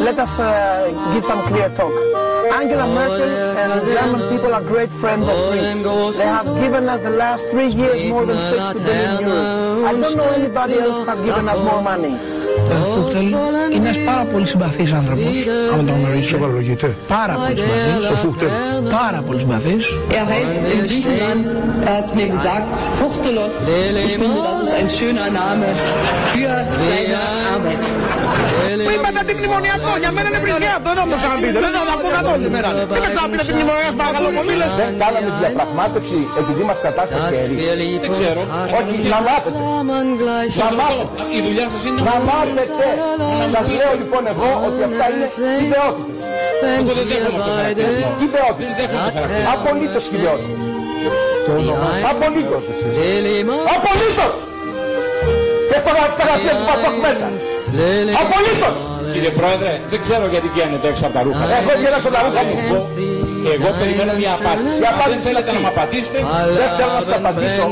Let us uh, give some clear talk. Angela Merkel and the German people are great friends of Greece. They have given us the last three years more than 60 billion euros. I don't know anybody else who has given us more money. Ο Φούχτελ είναι ένας πάρα πολύ συμπαθής άνθρωπος, άμα τον γνωρίζεις. Σοβαρολογείται. Πάρα πολύ συμπαθής. Το Φούχτελ. Πάρα πολύ συμπαθής. Er heißt in Griechenland, er hat mir gesagt, Fuchtelos. Ich finde, das ist ein schöner Name für seine Arbeit. Που είπατε αντιμνημονιακό, για μένα είναι πρισιάτο, δεν θα μου ξαναπείτε, δεν θα τα πω καθόλου σήμερα. Δεν με ξαναπείτε αντιμνημονιακό, παρακαλώ πολύ, λες. Δεν κάναμε διαπραγμάτευση επειδή μας κατάστασε χέρι. Δεν ξέρω. Όχι, να μάθετε. Να μάθετε. Η δουλειά σας είναι Να μάθετε. Σας λέω λοιπόν εγώ ότι αυτά είναι χιδεότητες. Εγώ δεν δέχομαι αυτό το χαρακτηρισμό. Χιδεότητες. Δεν δέχομαι αυτό το χαρακτηρισμό. Απολύτως χιδεότητες. Απολύτως. Απολύτως. Και στο στα γραφεία του Πασόκ μέσα. Απολύτως. Κύριε Πρόεδρε, δεν ξέρω γιατί βγαίνετε έξω από τα ρούχα σας. Εγώ γέλασα τα ρούχα μου. Εγώ, εγώ περιμένω μια απάντηση. Η Αν δεν απάντηση θέλετε είναι να μου απαντήσετε, Δεν θέλω να σας απαντήσω.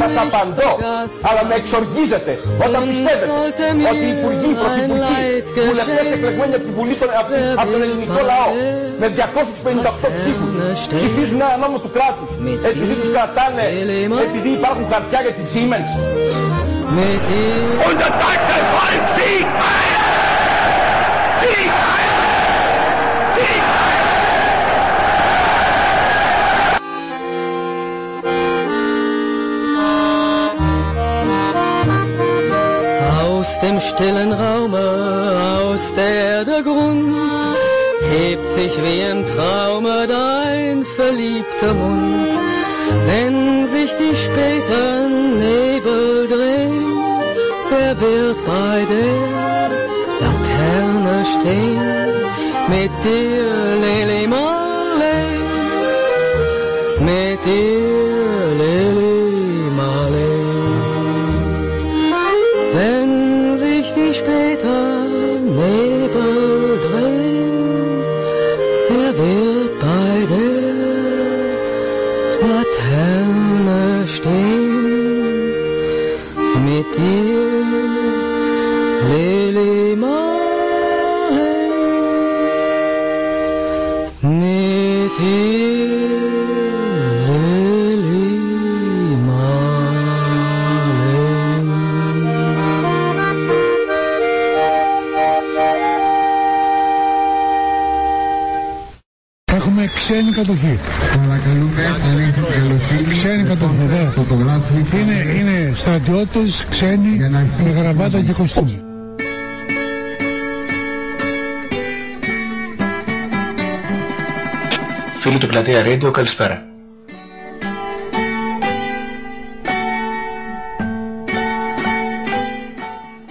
Σας απαντώ. Αλλά με εξοργίζετε όταν πιστεύετε ότι οι υπουργοί, οι πρωθυπουργοί, βουλευτές εκλεγμένοι από, τη Βουλή, των- από, από τον ελληνικό λαό με 258 ψήφους ψηφίζουν ένα νόμο του κράτους επειδή τους κρατάνε, επειδή υπάρχουν χαρτιά για τη Siemens. Und das Deutsche Volk siegt heil! Siegt heil! Siegt heil! Aus dem stillen Raume, aus der der Grund, hebt sich wie im Traume dein verliebter Mund. Wenn sich die späten Nebel drehen, wer wird bei der Laterne stehen? Mit dir, Lili στρατιώτες, ξένοι, Για να αρχίσει με η γραβάτα συζήτηση. και κοστούμι. Φίλοι του Πλατεία Radio, καλησπέρα.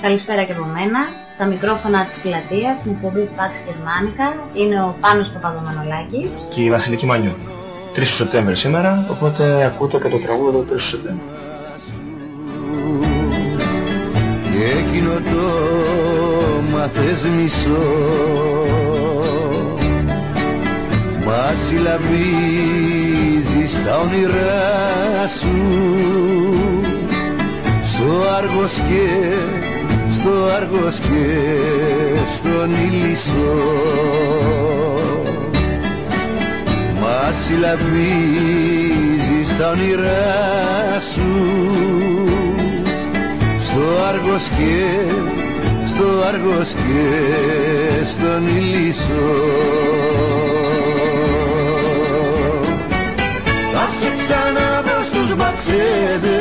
Καλησπέρα και από μένα. Στα μικρόφωνα της πλατείας, στην εκπομπή του Πάξη Γερμανικά, είναι ο Πάνος Παπαδομανολάκης. Και η Βασιλική Μανιού. 3 του Σεπτέμβρη σήμερα, οπότε ακούτε και το τραγούδι του 3 του Σεπτέμβρη. Εκείνο το μαθες μισό. Μα συλλαβίζει στα όνειρά σου. Στο Άργος και στο Άργος και στον Ηλισσό Μα συλλαβίζει στα όνειρά σου. Στο Άργος και στο Άργος και στον Ηλισσό Θα σε ξαναδώ στους μπαξέδες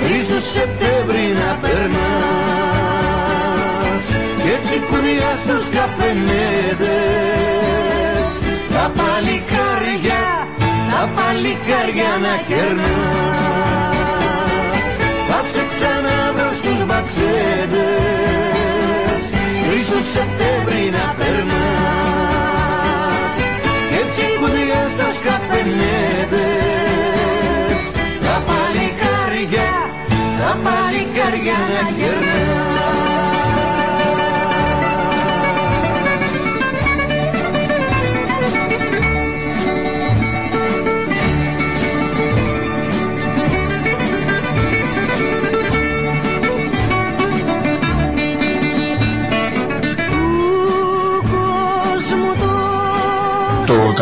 τρεις τους Σεπτέμβρη να περνάς. Και έτσι κουδιά στους καφενέδες τα παλικάρια, τα παλικάρια να κερνάς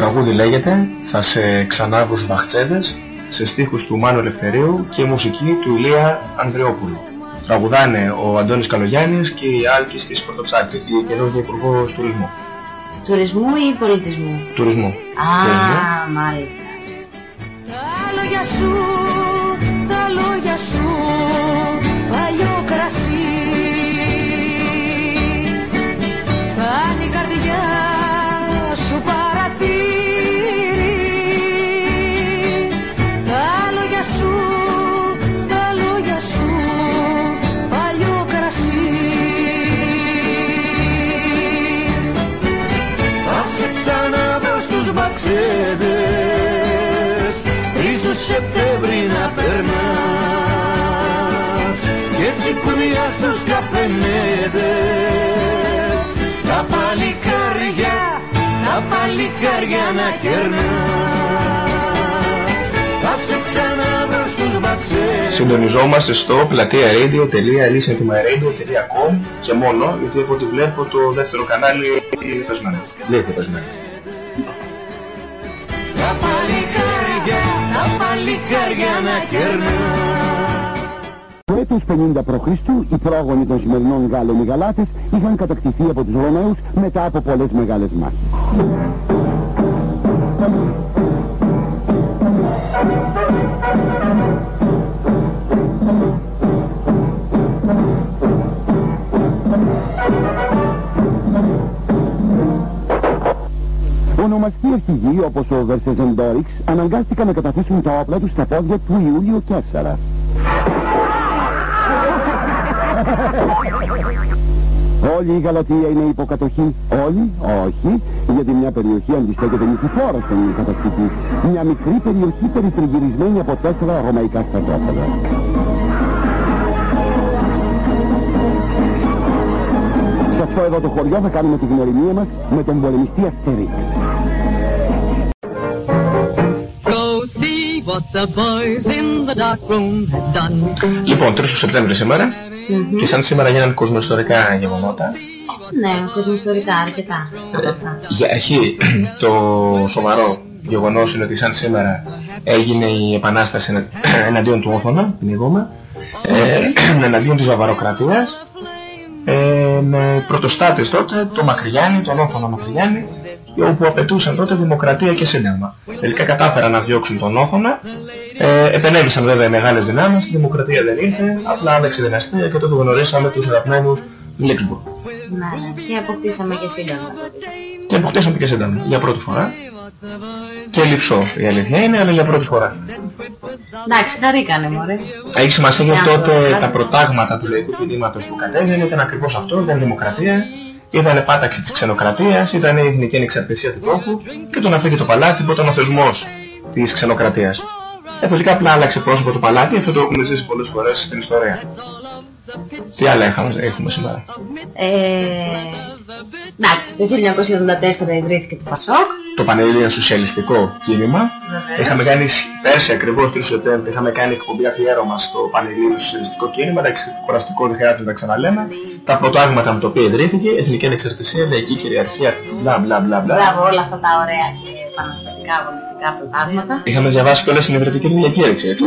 τραγούδι λέγεται «Θα σε ξανάβους βαχτσέδες» σε στίχους του Μάνου Ελευθερίου και μουσική του Ηλία Ανδρεόπουλου. Τραγουδάνε ο Αντώνης Καλογιάννης και η Άλκης της Πρωτοψάκη, η καινούργια Υπουργός Τουρισμού. Τουρισμού ή πολιτισμού; Τουρισμού. Α, μάλιστα. Τα λόγια σου, τα λόγια σου, Σεπτέμβρη να περνάς και έτσι κουδιά στους καφενέδες τα παλικάρια, τα παλικάρια να κερνάς Θα σε ξαναδώ στους μπαξέδες Συντονιζόμαστε στο πλατεία-radio.com και μόνο, γιατί από ό,τι βλέπω το δεύτερο κανάλι είναι πεσμένο. Λέει πεσμένο. Παλικάρια να κερνάς Το έτος 50 π.Χ. οι πρόγονοι των σημερινών Γάλλων οι Γαλάτες είχαν κατακτηθεί από τους Ρωμαίους μετά από πολλές μεγάλες μάχες. Ονομαστοί αρχηγοί όπως ο Βερσεζεντόριξ αναγκάστηκαν να καταθέσουν τα όπλα τους στα πόδια του Ιούλιο 4. Όλη η Γαλατεία είναι υποκατοχή. Όλη, όχι, γιατί μια περιοχή αντιστέκεται νικηφόρα στον κατακτητή. Μια μικρή περιοχή περιτριγυρισμένη από τέσσερα ρωμαϊκά στρατόπεδα. Σε αυτό εδώ το χωριό θα κάνουμε τη γνωριμία μας με τον πολεμιστή Αστερί. Λοιπόν, 3 του Σεπτέμβρη σήμερα και σαν σήμερα γίνανε κοσμοϊστορικά γεγονότα. Ναι, κοσμοϊστορικά αρκετά. από αυτά. Για αρχή, το σοβαρό γεγονός είναι ότι σαν σήμερα έγινε η επανάσταση ενα- εναντίον του Όθωνα, την είδαμε, ε, εναντίον της Βαβαροκρατίας, ε, με πρωτοστάτες τότε, το Μακρυγιάννη, τον Όθωνα Μακρυγιάννη, και όπου απαιτούσαν τότε δημοκρατία και σύνταγμα. Τελικά κατάφεραν να διώξουν τον Όθωνα, ε, επενέβησαν βέβαια οι μεγάλες δυνάμεις, η δημοκρατία δεν ήρθε, απλά άλλαξε η δυναστεία και τότε γνωρίσαμε τους αγαπημένους Λίξμπουργκ. Ναι, ναι. Και αποκτήσαμε και σύνταγμα τότε. Και αποκτήσαμε και σύνταγμα για πρώτη φορά. Και λυψό η αλήθεια είναι, αλλά για πρώτη φορά. Εντάξει, χαρήκανε μωρέ. Έχει σημασία γιατί Για τότε αυτό, τα κάτι. προτάγματα του λαϊκού κινήματος που κατέβαινε ήταν ακριβώς αυτό, ήταν δημοκρατία, ήταν πάταξη της ξενοκρατίας, ήταν η εθνική ανεξαρτησία του τόπου και το να φύγει το παλάτι που ήταν ο θεσμός της ξενοκρατίας. Ε, τελικά απλά άλλαξε πρόσωπο το παλάτι, αυτό το έχουμε ζήσει πολλές φορές στην ιστορία. Τι άλλα είχαμε, έχουμε σήμερα; Ε, εντάξει, το 1974 ιδρύθηκε το ΠΑΣΟΚ. Το Πανελλήνιο Σοσιαλιστικό Κίνημα. Βεβαίως. Είχαμε κάνει πέρσι ακριβώς 3 Σεπτέμβρη, είχαμε κάνει εκπομπή αφιέρωμα στο Πανελλήνιο Σοσιαλιστικό Κίνημα, εντάξει, κουραστικό δεν χρειάζεται να τα ξαναλέμε. Τα πρωτάγματα με τα οποία ιδρύθηκε, Εθνική Ανεξαρτησία, Λαϊκή Κυριαρχία, μπλα μπλα μπλα μπλα. Μπράβο, όλα αυτά τα ωραία και επαναστατικά αγωνιστικά προτάγματα. Είχαμε διαβάσει και όλες την ευρετική διακήρυξη, έτσι.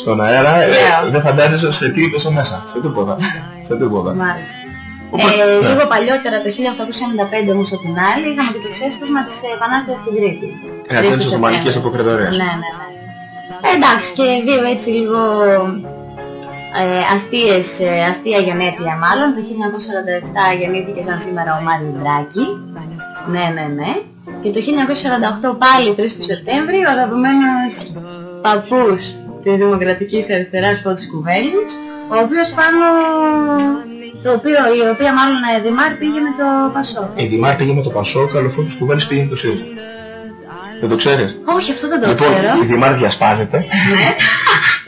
Στον αέρα, ε, Λέω. δεν φαντάζεσαι σε τι είπες μέσα, σε τίποτα. σε τίποτα. Μάλιστα. Οπότε, Ε, ναι. λίγο παλιότερα, το 1895 όμως από την άλλη, είχαμε και το ξέσπασμα της Επανάστασης στην Κρήτη. Είχα Τρίτου τις Σεπτέμβρη. Οθωμανικές Αποκριτορίες. Ναι, ναι, ναι. Ε, εντάξει, και δύο έτσι λίγο ε, αστείες, ε, αστεία γενέθλια μάλλον. Το 1947 γεννήθηκε σαν σήμερα ο Μάριο Ντράκη. Ναι, ναι, ναι. Και το 1948 πάλι 3 του Σεπτέμβρη ο αγαπημένος παππούς της Δημοκρατικής Αριστεράς Φώτης Κουβέλης, ο οποίος πάνω, το οποίο, η οποία μάλλον ε, Δημάρ πήγε με το Πασό. Η Δημάρ πήγε με το Πασόκ, αλλά ο Φώτης Κουβέλης πήγε με το ΣΥΡΙΖΑ. Δεν το ξέρεις; Όχι, αυτό δεν το Λοιπόν, ξέρω. η Δημάρ διασπάζεται. Ναι.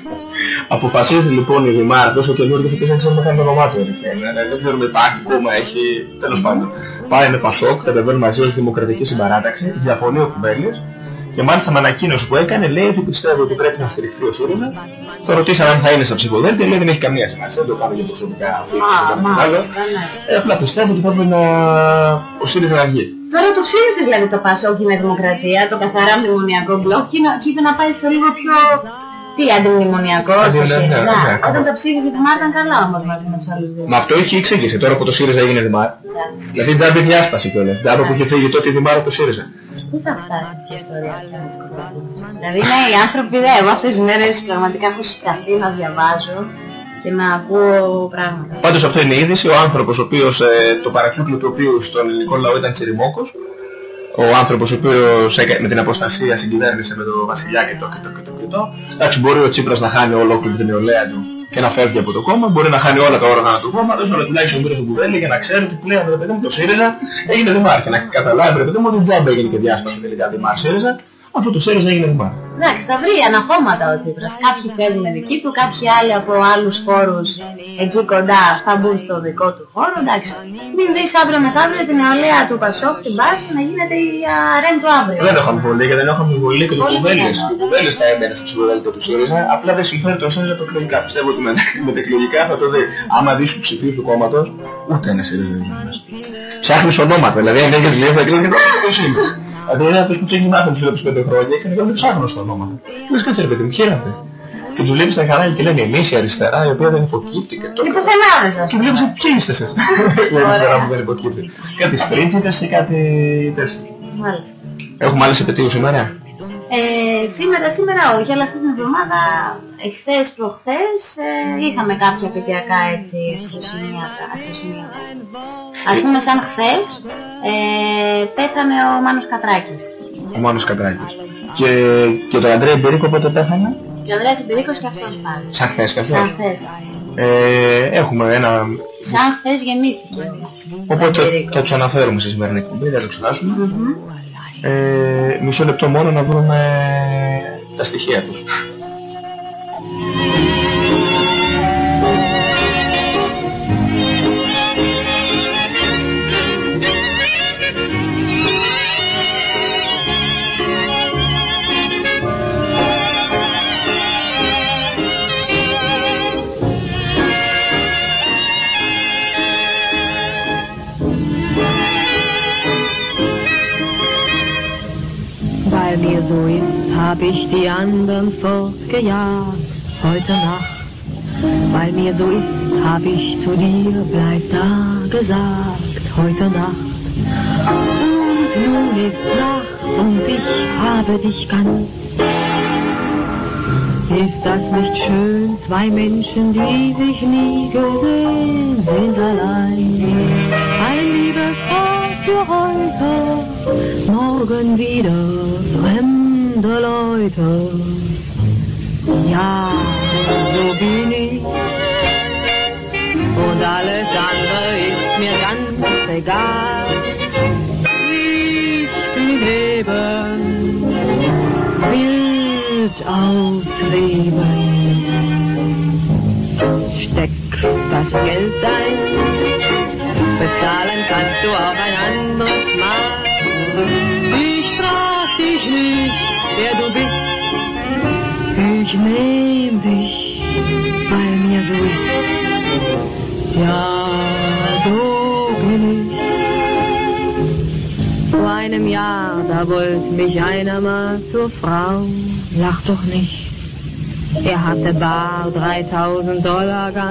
Αποφασίζει λοιπόν η Δημάρ, τόσο καινούργιος, οποίος δεν ξέρουμε καν το όνομά του. αλήθεια είναι. Ε, Δεν ξέρουμε υπάρχει, κόμμα έχει, τέλος πάντων. Πάει με Πασόκ, κατεβαίνουν μαζί ως Δημοκρατική Συμπαράταξη, διαφωνεί ο Κουβέλης και μάλιστα με ανακοίνωση που έκανε λέει ότι πιστεύει ότι πρέπει να στηριχθεί ο ΣΥΡΙΖΑ. Το ρωτήσαν αν θα είναι στα ψηφοδέλτια, λέει δεν έχει καμία σημασία, δεν το κάνω για προσωπικά αφήσεις Α, και το άλλο. μάλιστα, ναι. Ε, απλά πιστεύω ότι πρέπει να... ο ΣΥΡΙΖΑ να βγει. Τώρα το ψήφισε δηλαδή το Πασόκ με Δημοκρατία, το καθαρά μνημονιακό μπλοκ και, να- και είπε να πάει στο λίγο πιο... Τι αντιμνημονιακό, Αντι- το ναι, ναι, ΣΥΡΙΖΑ. ναι, ναι, Όταν ακριβώς. το ψήφισε η Δημάρ ήταν καλά όμως μαζί με τους άλλους δύο. Μα αυτό έχει εξήγηση τώρα που το ΣΥΡΙΖΑ έγινε Δημάρ. Εντάξει. Δηλαδή τζάμπη διάσπαση κιόλας. Τζάμπη που είχε φύγει τότε η Δημάρ από το ΣΥΡΙΖΑ. Πού θα φτάσει αυτή η ιστορία πια με τις κολοτούμπες. Δηλαδή ναι, οι άνθρωποι δε, εγώ αυτές τις μέρες πραγματικά έχω σηκαθεί να διαβάζω και να ακούω πράγματα. Πάντως αυτό είναι η είδηση. Ο άνθρωπος ο οποίος, ε, το παρατσούκλο του οποίου στον ελληνικό λαό ήταν τσιριμόκος, ο άνθρωπος ο οποίος έκα- με την αποστασία συγκυβέρνησε με τον Βασιλιά και το και το και το και το. Εντάξει, μπορεί ο Τσίπρας να χάνει ολόκληρη την νεολαία του και να φεύγει από το κόμμα, μπορεί να χάνει όλα τα όργανα του κόμματος, αλλά τουλάχιστον πήρε τον κουβέλι για να ξέρει ότι πλέον ρε παιδί μου το ΣΥΡΙΖΑ έγινε Δημάρ και να καταλάβει ρε παιδί μου ότι τζάμπα έγινε και διάσπαση τελικά Δημάρ ΣΥΡΙΖΑ, αυτό το ΣΥΡΙΖΑ έγινε Δημάρ. Εντάξει, θα βρει αναχώματα ο Τσίπρας. Κάποιοι φεύγουν δική του, κάποιοι άλλοι από άλλους χώρους εκεί κοντά θα μπουν στο δικό του χώρο. Εντάξει, μην δεις αύριο μεθαύριο την νεολαία του Πασόκ, την Μπάς και να γίνεται η αρέν του αύριο. Δεν έχω αμφιβολία γιατί δεν έχω αμφιβολία και το Πολύ κουβέλες. πιθανό. Ο κουβέλες θα έμπαινε στο ψηφοδέλτιο του ΣΥΡΙΖΑ, απλά δεν συμφέρει το ΣΥΡΙΖΑ από εκλογικά. Πιστεύω ότι με, με τα εκλογικά θα το δει. Άμα δεις τους ψηφίους του κόμματος, ούτε ένα ΣΥΡΙΖΑ δεν ζουν μέσα. Ψάχνεις ονόματα, δηλαδή αν έγινε λίγο θα εκλογικά, ποιος είναι. Δηλαδή είναι αυτός που τους έχεις μάθει τους τελευταίους πέντε χρόνια και ξαφνικά δεν ψάχνω στα ονόματα. Και λες κάτσε ρε παιδί μου, ποιοι είναι αυτοί. Και τους βλέπεις τα χαράκια και λένε εμείς η αριστερά η οποία δεν υποκύπτει και το... Και πουθενά δεν σας Και βλέπεις ποιοι είστε εσείς; Η αριστερά που δεν υποκύπτει. Κάτι σπρίτσιδες ή κάτι τέτοιο. Μάλιστα. Έχουμε άλλες επαιτίους σήμερα; Ε, σήμερα, σήμερα όχι, αλλά αυτή την εβδομάδα, εχθές, προχθές, ε, είχαμε κάποια παιδιακά έτσι αξιοσημείωτα. αξιοσημείωτα. Ας πούμε σαν χθες, ε, πέθανε ο Μάνος Κατράκης. Ο Μάνος Κατράκης. Και, και το Αντρέα Μπερίκο πότε πέθανε; Και ο Ανδρέας Εμπειρίκος και αυτός πάλι. Σαν χθες κι αυτός. Σαν χθες. Ε, έχουμε ένα... Σαν χθες γεννήθηκε όμως. Οπότε θα τους αναφέρουμε στη σημερινή εκπομπή, δεν θα το ξεχάσουμε. Μμμ. Ε, μισό λεπτό μόνο να βρούμε τα στοιχεία τους. Hab ich die anderen fortgejagt heute Nacht. Weil mir so ist, hab ich zu dir, bleib da gesagt heute Nacht. Und nun ist Nacht und ich habe dich ganz. Ist das nicht schön, zwei Menschen, die sich nie gesehen sind allein? Ein liebes Wort für heute, morgen wieder fremde Leute. Ja, so bin ich. Und alles andere ist mir ganz egal. Ich will leben, wild ausleben. Steck das Geld ein, bezahlen kannst du auch ein anderes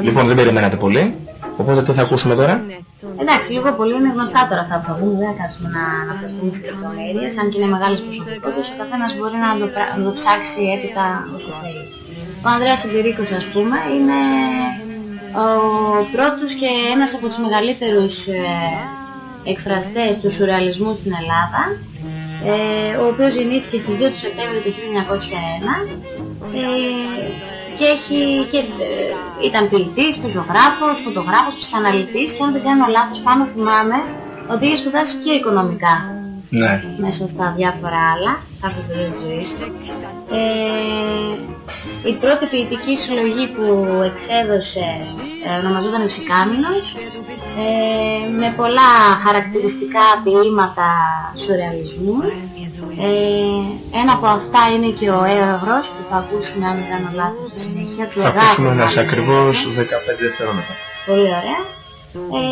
Λοιπόν, δεν περιμένατε πολύ. Οπότε το θα ακούσουμε τώρα. Εντάξει, λίγο πολύ είναι γνωστά τώρα αυτά που θα πούμε, δεν θα κάτσουμε να αναφερθούμε σε λεπτομέρειες, αν και είναι μεγάλες προσωπικότητες, ο καθένας μπορεί να το, πρα- να το ψάξει έπειτα όσο θέλει. Ο Ανδρέας Συντηρίκος, ας πούμε, είναι ο πρώτος και ένας από τους μεγαλύτερους ε, εκφραστές του σουρεαλισμού στην Ελλάδα, ε, ο οποίος γεννήθηκε στις 2 του Σεπτέμβρη του 1901 ε, και, έχει, και ε, ήταν ποιητής, πεζογράφος, φωτογράφος, ψυχαναλυτής και αν δεν κάνω λάθος πάνω θυμάμαι ότι είχε σπουδάσει και οικονομικά Ναι. μέσα στα διάφορα άλλα, κάθε περίοδος της ζωής του. Ε, η πρώτη ποιητική συλλογή που εξέδωσε ε, ονομαζόταν Εψικάμινος ε, με πολλά χαρακτηριστικά ποίηματα σουρεαλισμού. Ε, ένα από αυτά είναι και ο Έγαγρος που θα ακούσουμε αν δεν κάνω λάθος στη συνέχεια του Θα ακούσουμε Εγάγρου. ένας μάλλον. ακριβώς 15 δευτερόλεπτα. Πολύ ωραία. Ε,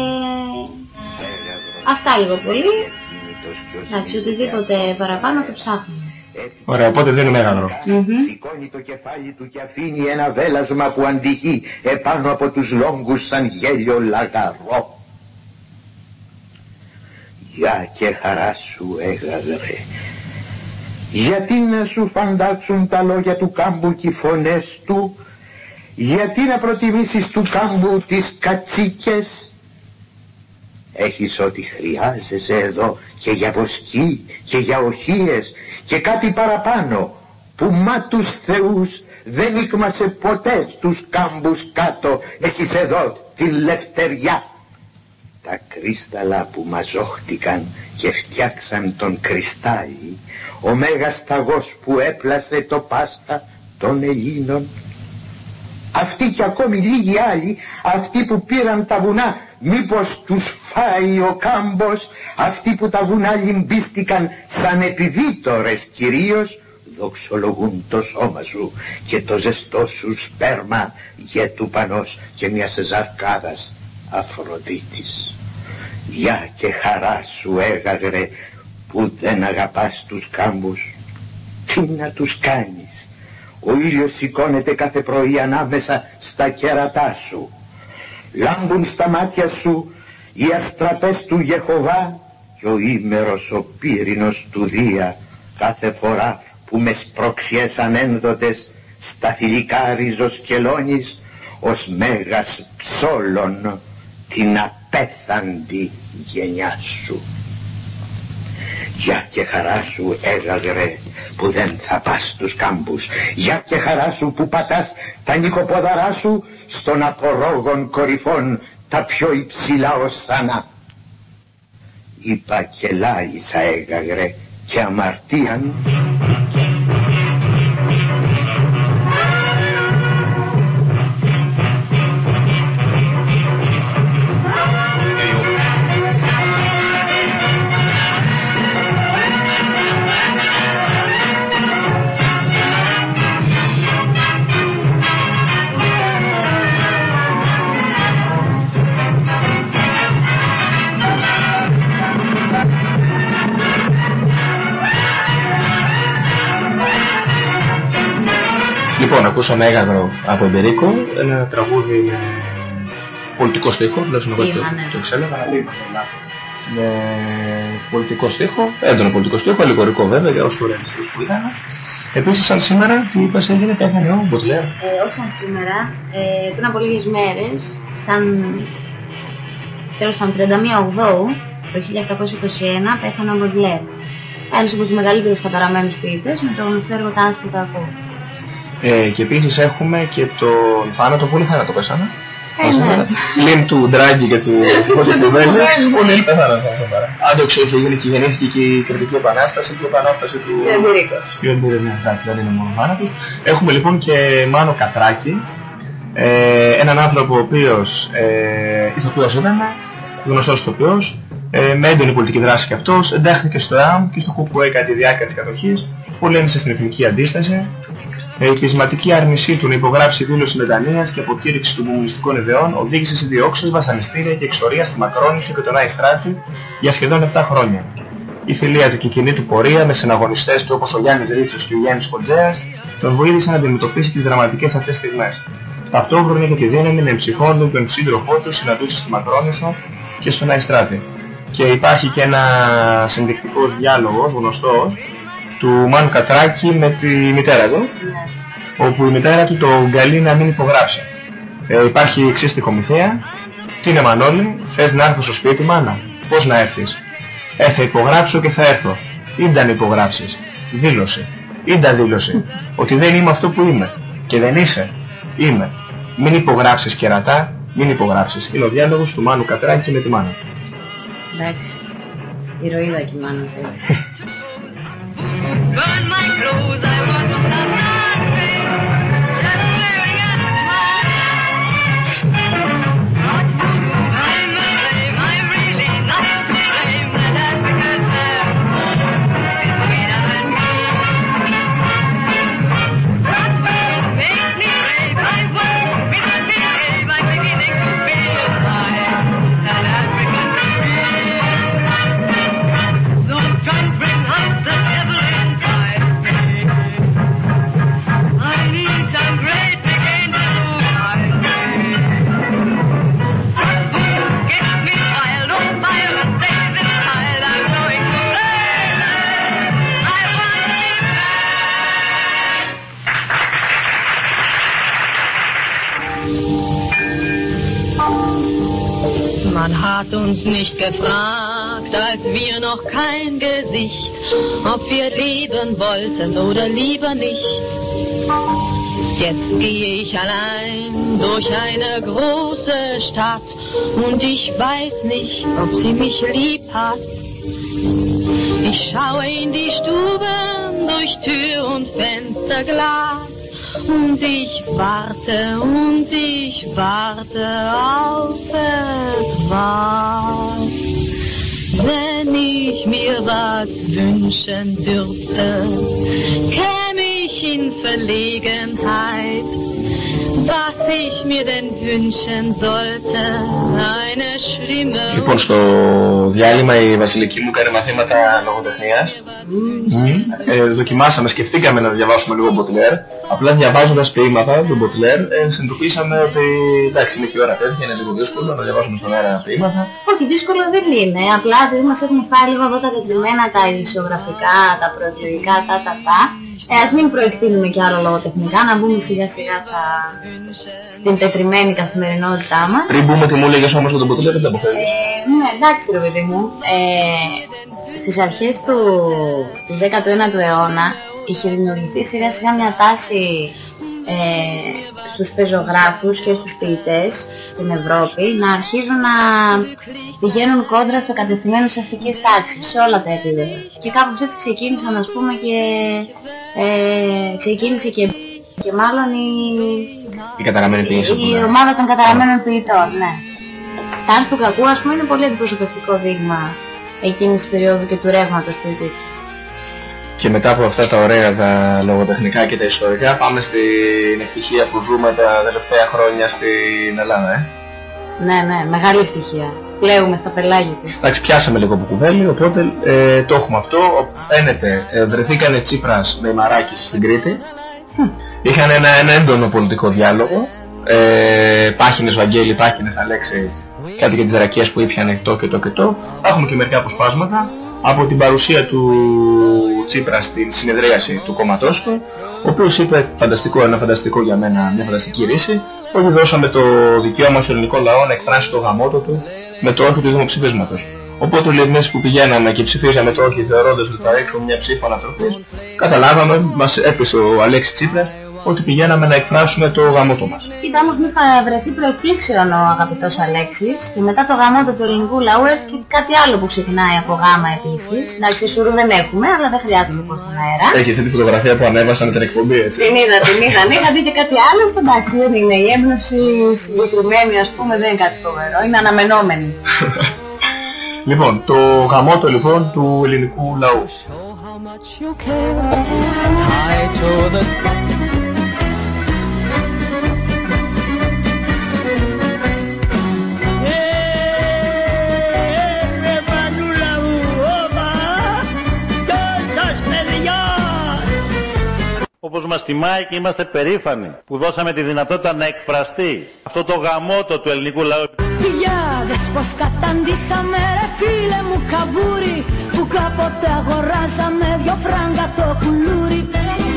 αυτά λίγο πολύ. Εντάξει, οτιδήποτε παραπάνω το ψάχνουμε. Ωραία, οπότε δίνουμε έγαγρο. Σηκώνει το κεφάλι του και αφήνει ένα βέλασμα που αντυχεί επάνω από τους λόγκους σαν γέλιο λαγαρό. Γεια και χαρά σου έγαγρε. Γιατί να σου φαντάξουν τα λόγια του κάμπου και οι φωνές του, γιατί να προτιμήσεις του κάμπου τις κατσίκες; Έχεις ό,τι χρειάζεσαι εδώ και για βοσκή και για οχίες και κάτι παραπάνω που μα τους θεούς δεν νίκμασε ποτέ στους κάμπους κάτω. Έχεις εδώ τη λευτεριά. Τα κρίσταλα που μαζόχτηκαν και φτιάξαν τον κρυστάλλι, ο μέγας σταγός που έπλασε το Πάσχα των Ελλήνων. Αυτοί και ακόμη λίγοι άλλοι, αυτοί που πήραν τα βουνά, μήπως τους φάει ο κάμπος, αυτοί που τα βουνά λυμπίστηκαν σαν επιδίτορες κυρίως, δοξολογούν το σώμα σου και το ζεστό σου σπέρμα γέτου πανός και μιας ζαρκάδας Αφροδίτης. Γεια και χαρά σου έγαγρε που δεν αγαπάς τους κάμπους. Τι να τους κάνεις. Ο ήλιος σηκώνεται κάθε πρωί ανάμεσα στα κέρατά σου. Λάμπουν στα μάτια σου οι αστραπές του Γεχοβά και ο ήμερος ο πύρινος του Δία κάθε φορά που με σπροξιές ανένδοτες στα θηλυκά ριζοσκελώνεις ως μέγας ψόλων την απέθαντη γενιά σου. Γεια και χαρά σου έγαγρε που δεν θα πας στους κάμπους. Γεια και χαρά σου που πατάς τα νοικοπόδαρά σου στον απορόγων κορυφών τα πιο υψηλά οσανά. Είπα και λάγισα έγαγρε και αμαρτίαν ακούσαμε έγαγρο από Εμπερίκο, ένα τραγούδι με πολιτικό στίχο, λέω συνεχώς το, Είπα, ναι. το εξέλεγα, αλλά είπα το λάθος. Με πολιτικό στίχο, έντονο πολιτικό στίχο, αλληγορικό βέβαια για όσους ρεαλιστές που ήταν. Επίσης, σαν σήμερα, τι είπες, έγινε, πέθανε ο Μποτλέρ. Ε, όχι σαν σήμερα, ε, πριν από λίγες μέρες, σαν τέλος πάντων 31 Οκτώου, το 1821, πέθανε ο Μποντλέρ. Ένας από τους μεγαλύτερους καταραμένους ποιητές με το γνωστό έργο «Τα άνθη του κακού». Ε, και επίσης έχουμε και τον θάνατο, πολύ θάνατο πέσαμε. Ε, ναι. Πλην του Ντράγκη και του Κώστα του Βέλη, πολύ πέθαναν σήμερα. Αν το ξέρω, είχε γίνει και γεννήθηκε και η Κρητική Επανάσταση και η Επανάσταση του... Και Εμπειρίκος. Και ο Εμπειρίκος, ναι, εντάξει, δεν είναι μόνο θάνατος. Έχουμε λοιπόν και Μάνο Κατράκη, ε, έναν άνθρωπο ο οποίος ε, ηθοποιός ήταν, γνωστός ηθοποιός, ε, με έντονη πολιτική δράση και αυτός, εντάχθηκε στο ΕΑΜ και στο ΚΚΕ κατά τη διάρκεια της κατοχής, πολέμησε στην εθνική αντίσταση, ε, η πεισματική άρνησή του να υπογράψει δήλωση μετανοίας και αποκήρυξη των κομμουνιστικών ιδεών οδήγησε σε διώξεις, βασανιστήρια και εξορία στη Μακρόνησο και τον Άι Στράτη για σχεδόν 7 χρόνια. Η φιλία του και η κοινή του πορεία με συναγωνιστές του όπως ο Γιάννης Ρίτσος και ο Γιάννης Κοντζέας τον βοήθησε να αντιμετωπίσει τις δραματικές αυτές στιγμές. Ταυτόχρονα και τη δύναμη να εμψυχώνουν τον σύντροφό του συναντούσε στη Μακρόνησο και στον Άι Στράτη. Και υπάρχει και ένας συνδεικτικός διάλογος γνωστός του Μάνου Κατράκη με τη μητέρα του όπου η μητέρα του το καλεί να μην υπογράψει. Ε, υπάρχει η εξής τυχομηθεία. Τι είναι Μανώλη, θες να έρθω στο σπίτι μάνα; Πώς να έρθεις; Ε, θα υπογράψω και θα έρθω. Ήντα να υπογράψεις. Δήλωσε. Ήντα δήλωσε. Ότι δεν είμαι αυτό που είμαι. Και δεν είσαι. Είμαι. Μην υπογράψεις κερατά, μην υπογράψεις. Είναι ο διάλογος του Μάνου Κατράκη με τη μάνα. Εντάξει. Ηρωίδα και η μάνα του έτσι. Burn my clothes, I want hat uns nicht gefragt, als wir noch kein Gesicht, ob wir leben wollten oder lieber nicht. Jetzt gehe ich allein durch eine große Stadt und ich weiß nicht, ob sie mich lieb hat. Ich schaue in die Stuben durch Tür und Fensterglas und ich warte und ich warte auf etwas. Wenn ich mir was wünschen dürfte, käme ich in Verlegenheit. Was ich mir denn wünschen sollte, eine schlimme; Λοιπόν, στο διάλειμμα η Βασιλική μου κάνει μαθήματα λογοτεχνίας. Ε, δοκιμάσαμε, σκεφτήκαμε να διαβάσουμε λίγο Μποτλέρ. Απλά διαβάζοντας ποίηματα του Μποτλέρ, ε, συνειδητοποίησαμε ότι εντάξει είναι και η ώρα τέτοια, είναι λίγο δύσκολο να διαβάσουμε στον αέρα ποίηματα. Όχι, δύσκολο δεν είναι. Απλά επειδή μας έχουν φάει λίγο εδώ τα κεκλειμένα, τα ειδησιογραφικά, τα προεκλογικά, τα τα τα. Ε, ας μην προεκτείνουμε κι άλλο λογοτεχνικά, να μπούμε σιγά σιγά στα... στην τετριμένη καθημερινότητά μας. Πριν μπούμε τι μου έλεγες όμως για τον Μποτλέρ, δεν τα αποφεύγεις; Ε, ναι, εντάξει ρε παιδί μου. Ε, στις αρχές του, του 19ου αιώνα είχε δημιουργηθεί σιγά σιγά μια τάση ε, στους πεζογράφους και στους ποιητές στην Ευρώπη να αρχίζουν να πηγαίνουν κόντρα στο κατεστημένο της αστικής τάξης σε όλα τα επίπεδα. Και κάπως έτσι ξεκίνησαν ας πούμε και ε, ξεκίνησε και, και μάλλον η, Η καταραμένη ποιήση που η λέμε. ομάδα των καταραμένων ποιητών, ναι. Τάρς του κακού ας πούμε είναι πολύ αντιπροσωπευτικό δείγμα εκείνης της περίοδου και του ρεύματος που υπήρχε. Και μετά από αυτά τα ωραία τα λογοτεχνικά και τα ιστορικά πάμε στην ευτυχία που ζούμε τα τελευταία χρόνια στην Ελλάδα. Ε. Ναι, ναι, μεγάλη ευτυχία. Πλέουμε στα πελάγια της. Εντάξει, πιάσαμε λίγο από κουβέλι, οπότε ε, το έχουμε αυτό. Φαίνεται, ε, βρεθήκανε Τσίπρας με Μαράκης στην Κρήτη. Είχαν ένα, ένα έντονο πολιτικό διάλογο. Ε, Πάχινες Βαγγέλη, Πάχινες Αλέξη, κάτι για τις ρακίες που ήπιανε το και το και το. Έχουμε και μερικά αποσπάσματα από την παρουσία του Τσίπρα στην συνεδρίαση του κόμματός του, ο οποίος είπε φανταστικό, ένα φανταστικό για μένα, μια φανταστική ρίση, ότι δώσαμε το δικαίωμα στο ελληνικό λαό να εκφράσει το γαμότο του με το όχι του δημοψηφίσματος. Οπότε όλοι εμείς που πηγαίναμε και ψηφίζαμε το όχι θεωρώντας ότι θα ρίξουμε μια ψήφο ανατροπής, καταλάβαμε, μας έπεσε ο Αλέξης Τσίπρας, ότι πηγαίναμε να εκφράσουμε το γαμότο μας. Κοίτα όμως μην θα βρεθεί προεκπλήξεων ο αγαπητός Αλέξης και μετά το γαμότο του ελληνικού λαού έρθει και κάτι άλλο που ξεκινάει από γάμα επίσης. Εντάξει, σουρού δεν έχουμε, αλλά δεν χρειάζεται λοιπόν στον αέρα. Έχεις δει τη φωτογραφία που ανέβασα με την εκπομπή, έτσι; Την είδα, την είδα. Αν είχα δει και κάτι άλλο, στο εντάξει δεν είναι. Η έμπνευση συγκεκριμένη ας πούμε δεν είναι κάτι φοβερό, είναι αναμενόμενη. Λοιπόν, το γαμότο λοιπόν του ελληνικού λαού. Όπως μας τιμάει και είμαστε περήφανοι που δώσαμε τη δυνατότητα να εκφραστεί αυτό το γαμότο του ελληνικού λαού. Για δες πως καταντήσαμε ρε φίλε μου καμπούρι Που κάποτε αγοράζαμε δυο φράγκα το κουλούρι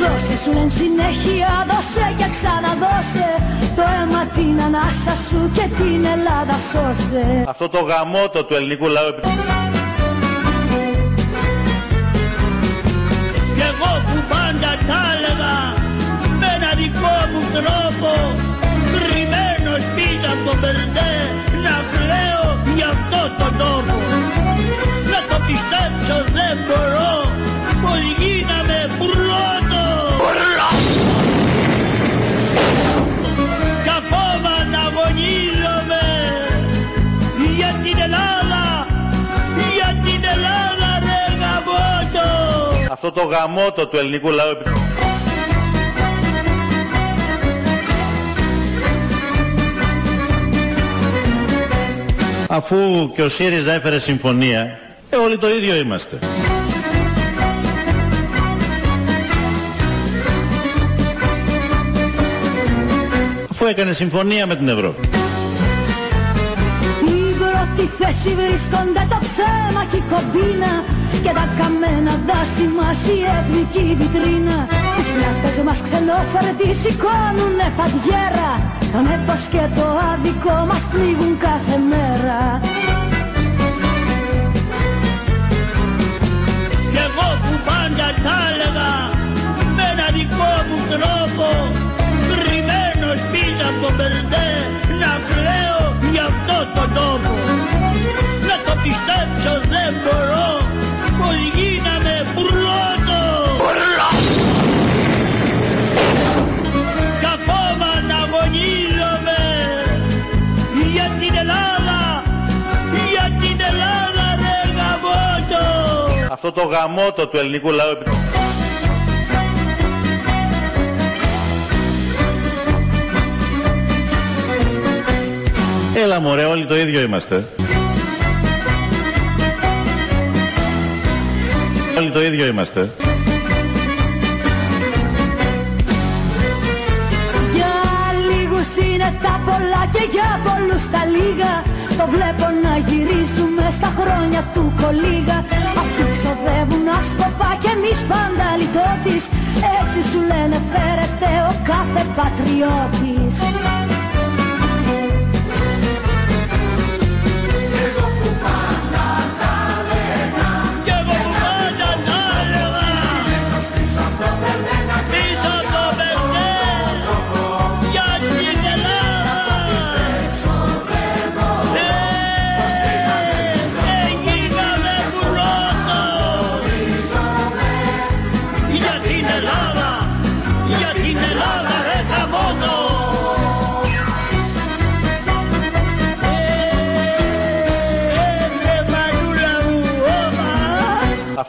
Δώσε σου λένε συνέχεια, δώσε και ξαναδώσε Το αίμα την ανάσα σου και την Ελλάδα σώσε Αυτό το γαμότο του ελληνικού λαού. Τρόπο κρυμμένος πίσω από το μπερδέ να κλαίω για αυτό το τόπο. Να το πιστέψω δεν μπορώ πως γίναμε πρώτο Κι ακόμα να αγωνίζομαι για την Ελλάδα για την Ελλάδα ρε γαμότο Αυτό το γαμότο του ελληνικού λαού. Αφού και ο ΣΥΡΙΖΑ έφερε συμφωνία, ε, όλοι το ίδιο είμαστε. Αφού έκανε συμφωνία με την Ευρώπη. Στην πρώτη θέση βρίσκονται το ψέμα και η κομπίνα Και τα καμένα δάση μας η εθνική βιτρίνα Τις πλάτες μας ξενόφερτοι σηκώνουνε παντιέρα. Το νέφος και το άδικο μας πνίγουν κάθε μέρα. Κι εγώ που πάντα τα Αυτό το γαμότο του ελληνικού λαού. Έλα μωρέ, όλοι το ίδιο είμαστε. Όλοι το ίδιο είμαστε. Για λίγους είναι τα πολλά και για πολλούς τα λίγα Το βλέπω να γυρίζουμε στα χρόνια του κολίγα Αυτοί ξοδεύουν άσκοπα και εμείς πάντα λιτότης. Έτσι σου λένε φέρεται ο κάθε πατριώτης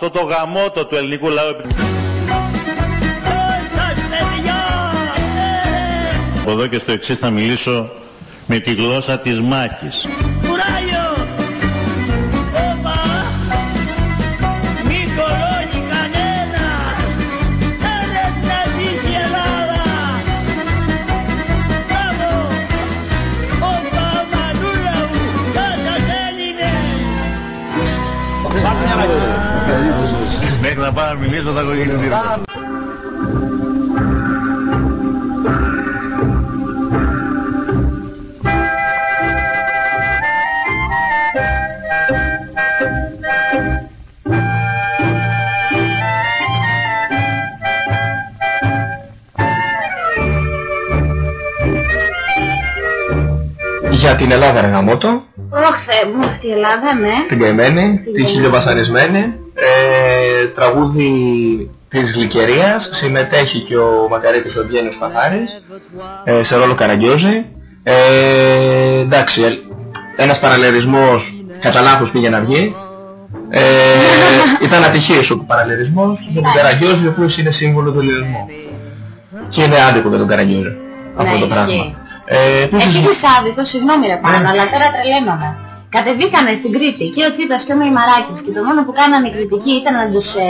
Αυτό το γαμότο του ελληνικού λαού. Από εδώ και στο εξής θα μιλήσω με τη γλώσσα της μάχης. Μέχρι να πάω να μιλήσω θα για την Ελλάδα ρε γαμότο. Όχθε μου, αυτή η Ελλάδα, ναι. Την καημένη, την χιλιοβασαρισμένη τραγούδι της Γλυκερίας, συμμετέχει και ο Μακαρίτης ο Ευγένιος Παθάρης, ε, σε ρόλο Καραγκιόζη. Ε, εντάξει, ε, ένας παραλληλισμός κατά λάθος πήγε να βγει. Ε, ήταν ατυχής ο παραλληλισμός για τον Καραγκιόζη, ο οποίος είναι σύμβολο του ελληνισμού. Και είναι άδικο για τον Καραγκιόζη αυτό το Ναι, πράγμα. ισχύει. Ε, επίσης, Επίσης άδικο, συγγνώμη ρε πάνω, αλλά τώρα τρελαίνομαι. Κατεβήκανε στην Κρήτη και ο Τσίπρας και ο Μημαράκης και το μόνο που κάνανε οι κριτικοί ήταν να τους ε,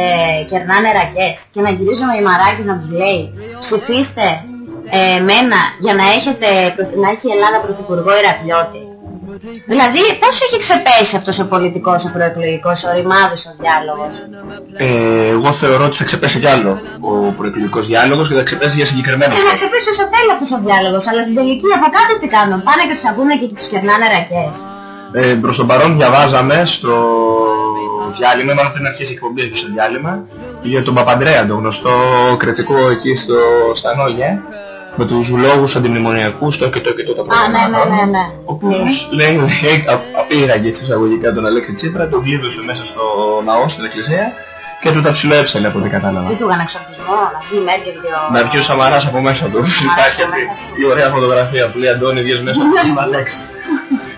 κερνάνε ρακές και να γυρίζουν ο Μημαράκης να τους λέει ψηφίστε ε, εμένα για να, έχετε, πρωθ- να έχει η Ελλάδα πρωθυπουργό Ηρακλειώτη. Δηλαδή πόσο έχει ξεπέσει αυτός ο πολιτικός, ο προεκλογικός, ο ρημάδης ο διάλογος; ε, εγώ θεωρώ ότι θα ξεπέσει κι άλλο ο προεκλογικός διάλογος και θα ξεπέσει για συγκεκριμένο. Ε, να ξεπέσει όσο θέλει αυτός ο διάλογος, αλλά στην τελική από κάτω τι κάνουν, πάνε και τους ακούνε και τους κερνάνε ρακές. Ε, προς το παρόν διαβάζαμε στο διάλειμμα, μάλλον πριν αρχίσει η εκπομπή στο διάλειμμα, για τον Παπαντρέα, τον γνωστό κριτικό εκεί στο, στα Νόγια, με τους λόγους αντιμνημονιακούς, το και το και το τα Α, ναι, ναι, ναι, ναι. Ο οποίος λέει ότι απήραγε έτσι εισαγωγικά τον Αλέξη Τσίπρα, τον κλείδωσε μέσα στο ναό, στην εκκλησία και του τα ψηλοέψαλε από ό,τι κατάλαβα. Τι του έκανε εξορτισμό, να βγει η Μέρκελ και ο... Να βγει ο Σαμαράς από μέσα του. Υπάρχει αυτή η ωραία φωτογραφία που λέει Αντώνη βγες μέσα από την Αλέξη.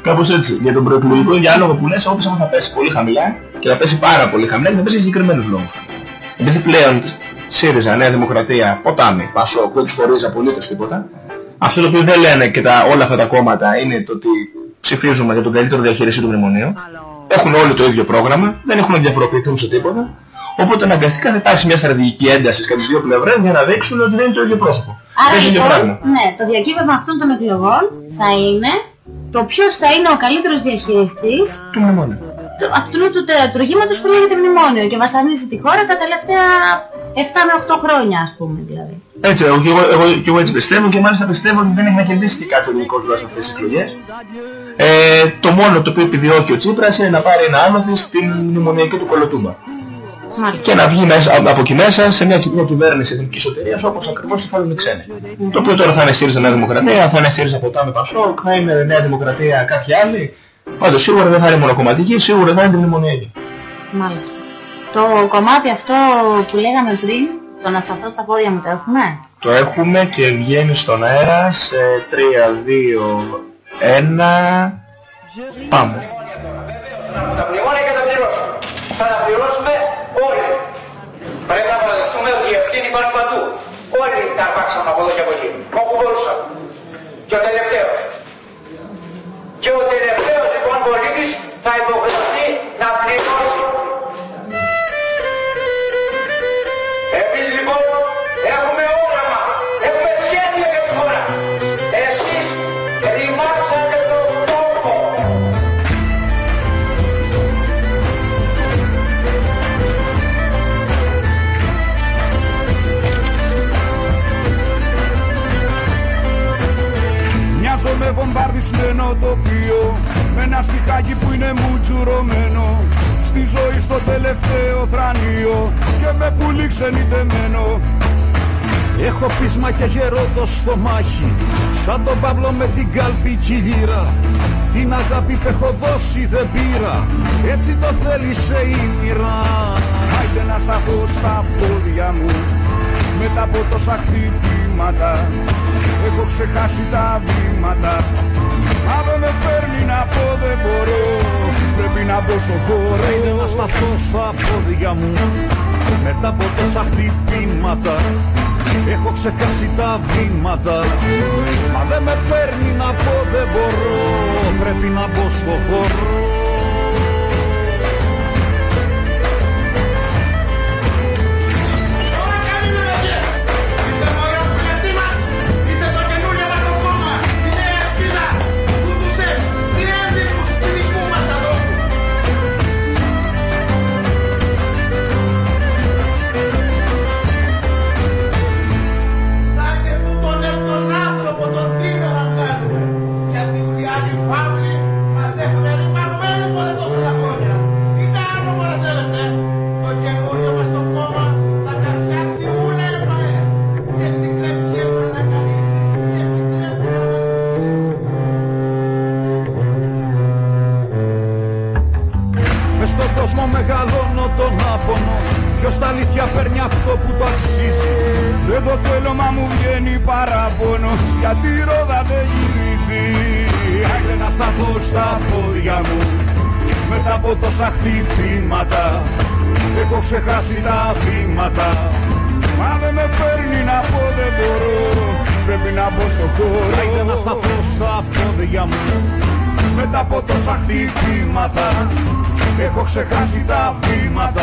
Κάπως έτσι. Για τον προεκλογικό διάλογο που λες, όποιος θα πέσει πολύ χαμηλά και θα πέσει πάρα πολύ χαμηλά και θα πέσει για συγκεκριμένους λόγους. Επειδή πλέον ΣΥΡΙΖΑ, Νέα Δημοκρατία, ποτάμι, Πασόκ, δεν τους χωρίζει απολύτως τίποτα. Αυτό το οποίο δεν λένε και τα, όλα αυτά τα κόμματα είναι το ότι ψηφίζουμε για τον καλύτερο διαχειριστή του μνημονίου. Έχουν όλοι το ίδιο πρόγραμμα, δεν έχουν να διαφοροποιηθούν σε τίποτα. Οπότε αναγκαστικά θα υπάρξει μια στρατηγική ένταση και από τις δύο πλευρές για να δείξουν ότι δεν είναι το ίδιο πρόσωπο. Άρα δεν είναι το ίδιο λοιπόν, πράγμα. ναι, το διακύβευμα αυτών των εκλογών θα είναι το ποιος θα είναι ο καλύτερος διαχειριστής του μνημόνιου. του, αυτού του τερατουργήματος που λέγεται μνημόνιο και βασανίζει τη χώρα τα τελευταία 7 με 8 χρόνια ας πούμε δηλαδή. Έτσι, εγώ, και εγώ, εγώ, και εγώ έτσι πιστεύω και μάλιστα πιστεύω ότι δεν έχει να κερδίσει και κάτι ο ελληνικός λαός αυτές τις εκλογές. Ε, το μόνο το οποίο επιδιώκει ο Τσίπρας είναι να πάρει ένα άλοθη στην μνημονιακή του κολοτούμπα. Μάλιστα. Και να βγει μέσα, α- από εκεί μέσα σε μια, μια κυβέρνηση εθνικής σωτηρίας όπως ακριβώς θέλουν οι ξένοι. Το οποίο τώρα θα είναι ΣΥΡΙΖΑ Νέα Δημοκρατία, θα είναι ΣΥΡΙΖΑ Ποτάμι Πασόκ, θα είναι Νέα Δημοκρατία κάποια άλλη. Πάντως σίγουρα δεν θα είναι μονοκομματική, σίγουρα θα είναι μνημονιακή. Μάλιστα. Το κομμάτι αυτό που λέγαμε πριν, το να σταθώ στα πόδια μου το έχουμε; Το έχουμε και βγαίνει στον αέρα σε 3, 2, 1... Πάμε. Τα μνημόνια και τα πληρώσουμε. Θα τα πληρώσουμε όλοι. Πρέπει να παραδεχτούμε ότι η ευθύνη υπάρχει παντού. Όλοι τα αρπάξαμε από εδώ και από εκεί. Όπου μπορούσαμε. Και ο τελευταίος. Και ο τελευταίος λοιπόν πολίτης θα υποχρεωθεί να πληρώσει. Βομβαρδισμένο τοπίο Με ένα σπιτάκι που είναι μουτσουρωμένο Στη ζωή στο τελευταίο θρανίο Και με πουλί ξενιτεμένο. Έχω πείσμα και γερό το στομάχι Σαν τον Παύλο με την κάλπη κυλήρα Την αγάπη που έχω δώσει δεν πήρα Έτσι το θέλησε η μοίρα Άιντε να σταθώ στα πόδια μου Μετά από τόσα χτυπήματα Έχω ξεχάσει τα βήματα Μα δεν με παίρνει να πω δεν μπορώ. Πρέπει να μπω στο χώρο. Άιντε να σταθώ στα πόδια μου. Μετά από τόσα χτυπήματα Έχω ξεχάσει τα βήματα. Μα δεν με παίρνει να πω δεν μπορώ. Πρέπει να μπω στο χώρο Έχω ξεχάσει τα βήματα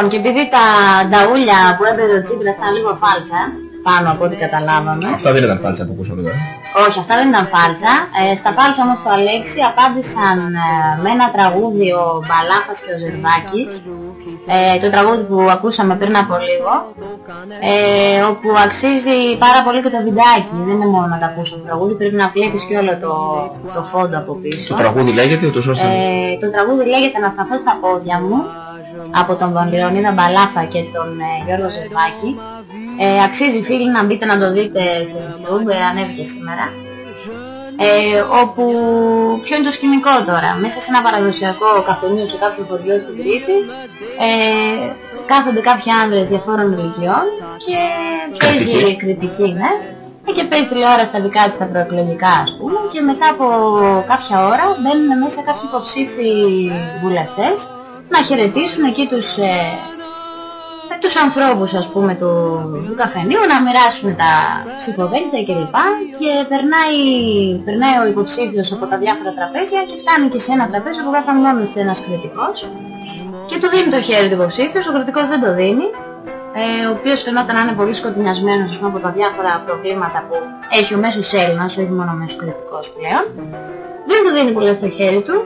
Λοιπόν, και επειδή τα νταούλια που έπαιζε ο Τσίπρας ήταν λίγο φάλτσα, πάνω από ό,τι καταλάβαμε. Αυτά δεν ήταν πάλτσα που ακούσαμε τώρα. Όχι, αυτά δεν ήταν φάλτσα. Ε, στα φάλτσα όμως του Αλέξη απάντησαν ε, με ένα τραγούδι ο Μπαλάχας και ο Ζερβάκης. Ε, το τραγούδι που ακούσαμε πριν από λίγο. Ε, όπου αξίζει πάρα πολύ και το βιντεάκι. Δεν είναι μόνο να τα ακούσει το τραγούδι, πρέπει να βλέπεις και όλο το, το φόντο από πίσω. Το τραγούδι λέγεται ούτως ώστε... Ε, το τραγούδι λέγεται «Να σταθώ στα πόδια μου» από τον Λεωνίδα Μπαλάφα και τον ε, Γιώργο Ζερβάκη. Ε, αξίζει φίλοι να μπείτε να το δείτε στο YouTube, ε, ανέβηκε σήμερα. Ε, όπου ποιο είναι το σκηνικό τώρα. Μέσα σε ένα παραδοσιακό καφενείο σε κάποιο χωριό στην Κρήτη ε, κάθονται κάποιοι άνδρες διαφόρων ηλικιών και παίζει Κριτική. κριτική, ναι. Ε, και παίζει τηλεόραση τα δικά της τα προεκλογικά ας πούμε και μετά από κάποια ώρα μπαίνουν μέσα κάποιοι υποψήφοι βουλευτές να χαιρετήσουν εκεί τους, ε, ε, τους ανθρώπους ας πούμε του, του καφενείου, να μοιράσουν τα ψηφοδέλτια κλπ. Και περνάει, περνάει ο υποψήφιος από τα διάφορα τραπέζια και φτάνει και σε ένα τραπέζι που κάθαν μόνος του ένας κριτικός και του δίνει το χέρι του υποψήφιος, ο κριτικός δεν το δίνει ε, ο οποίος φαινόταν να είναι πολύ σκοτεινιασμένος ας πούμε, από τα διάφορα προβλήματα που έχει ο μέσος Έλληνας, όχι μόνο ο μέσος κριτικός πλέον. Δεν του δίνει πολύ στο χέρι του.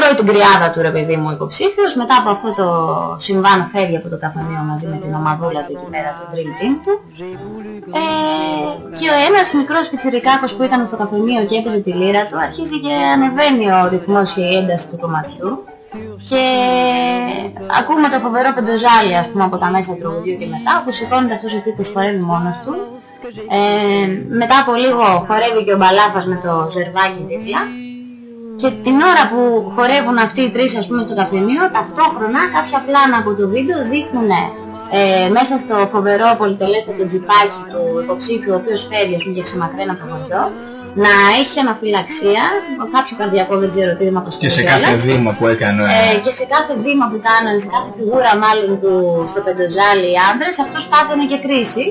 Τρώει την κρυάδα του ρε παιδί μου ο υποψήφιος, μετά από αυτό το συμβάν φεύγει από το καφενείο μαζί με την ομαδούλα του εκεί πέρα, το Dream Team του. Ε, και ο ένας μικρός πιτσιρικάκος που ήταν στο καφενείο και έπαιζε τη λύρα του, αρχίζει και ανεβαίνει ο ρυθμός και η ένταση του κομματιού. Και ακούμε το φοβερό πεντοζάλι ας πούμε από τα μέσα του τραγουδιού και μετά, που σηκώνεται αυτός ο τύπος χορεύει μόνος του. Ε, μετά από λίγο χορεύει και ο Μπαλάφας με το ζερβάκι δίπλα. Και την ώρα που χορεύουν αυτοί οι τρεις ας πούμε στο καφενείο, ταυτόχρονα κάποια πλάνα από το βίντεο δείχνουν ε, μέσα στο φοβερό πολυτελέστατο τζιπάκι του υποψήφιου, ο οποίος φεύγει ας πούμε και ξεμακραίνει από το χωριό, να έχει αναφυλαξία, κάποιο καρδιακό δεν ξέρω τι δήμα Και σε κάθε βήμα που έκανε... ε, και σε κάθε βήμα που κάνανε, σε κάθε φιγούρα μάλλον του στο πεντοζάλι οι άντρες, αυτός πάθαινε και κρίση.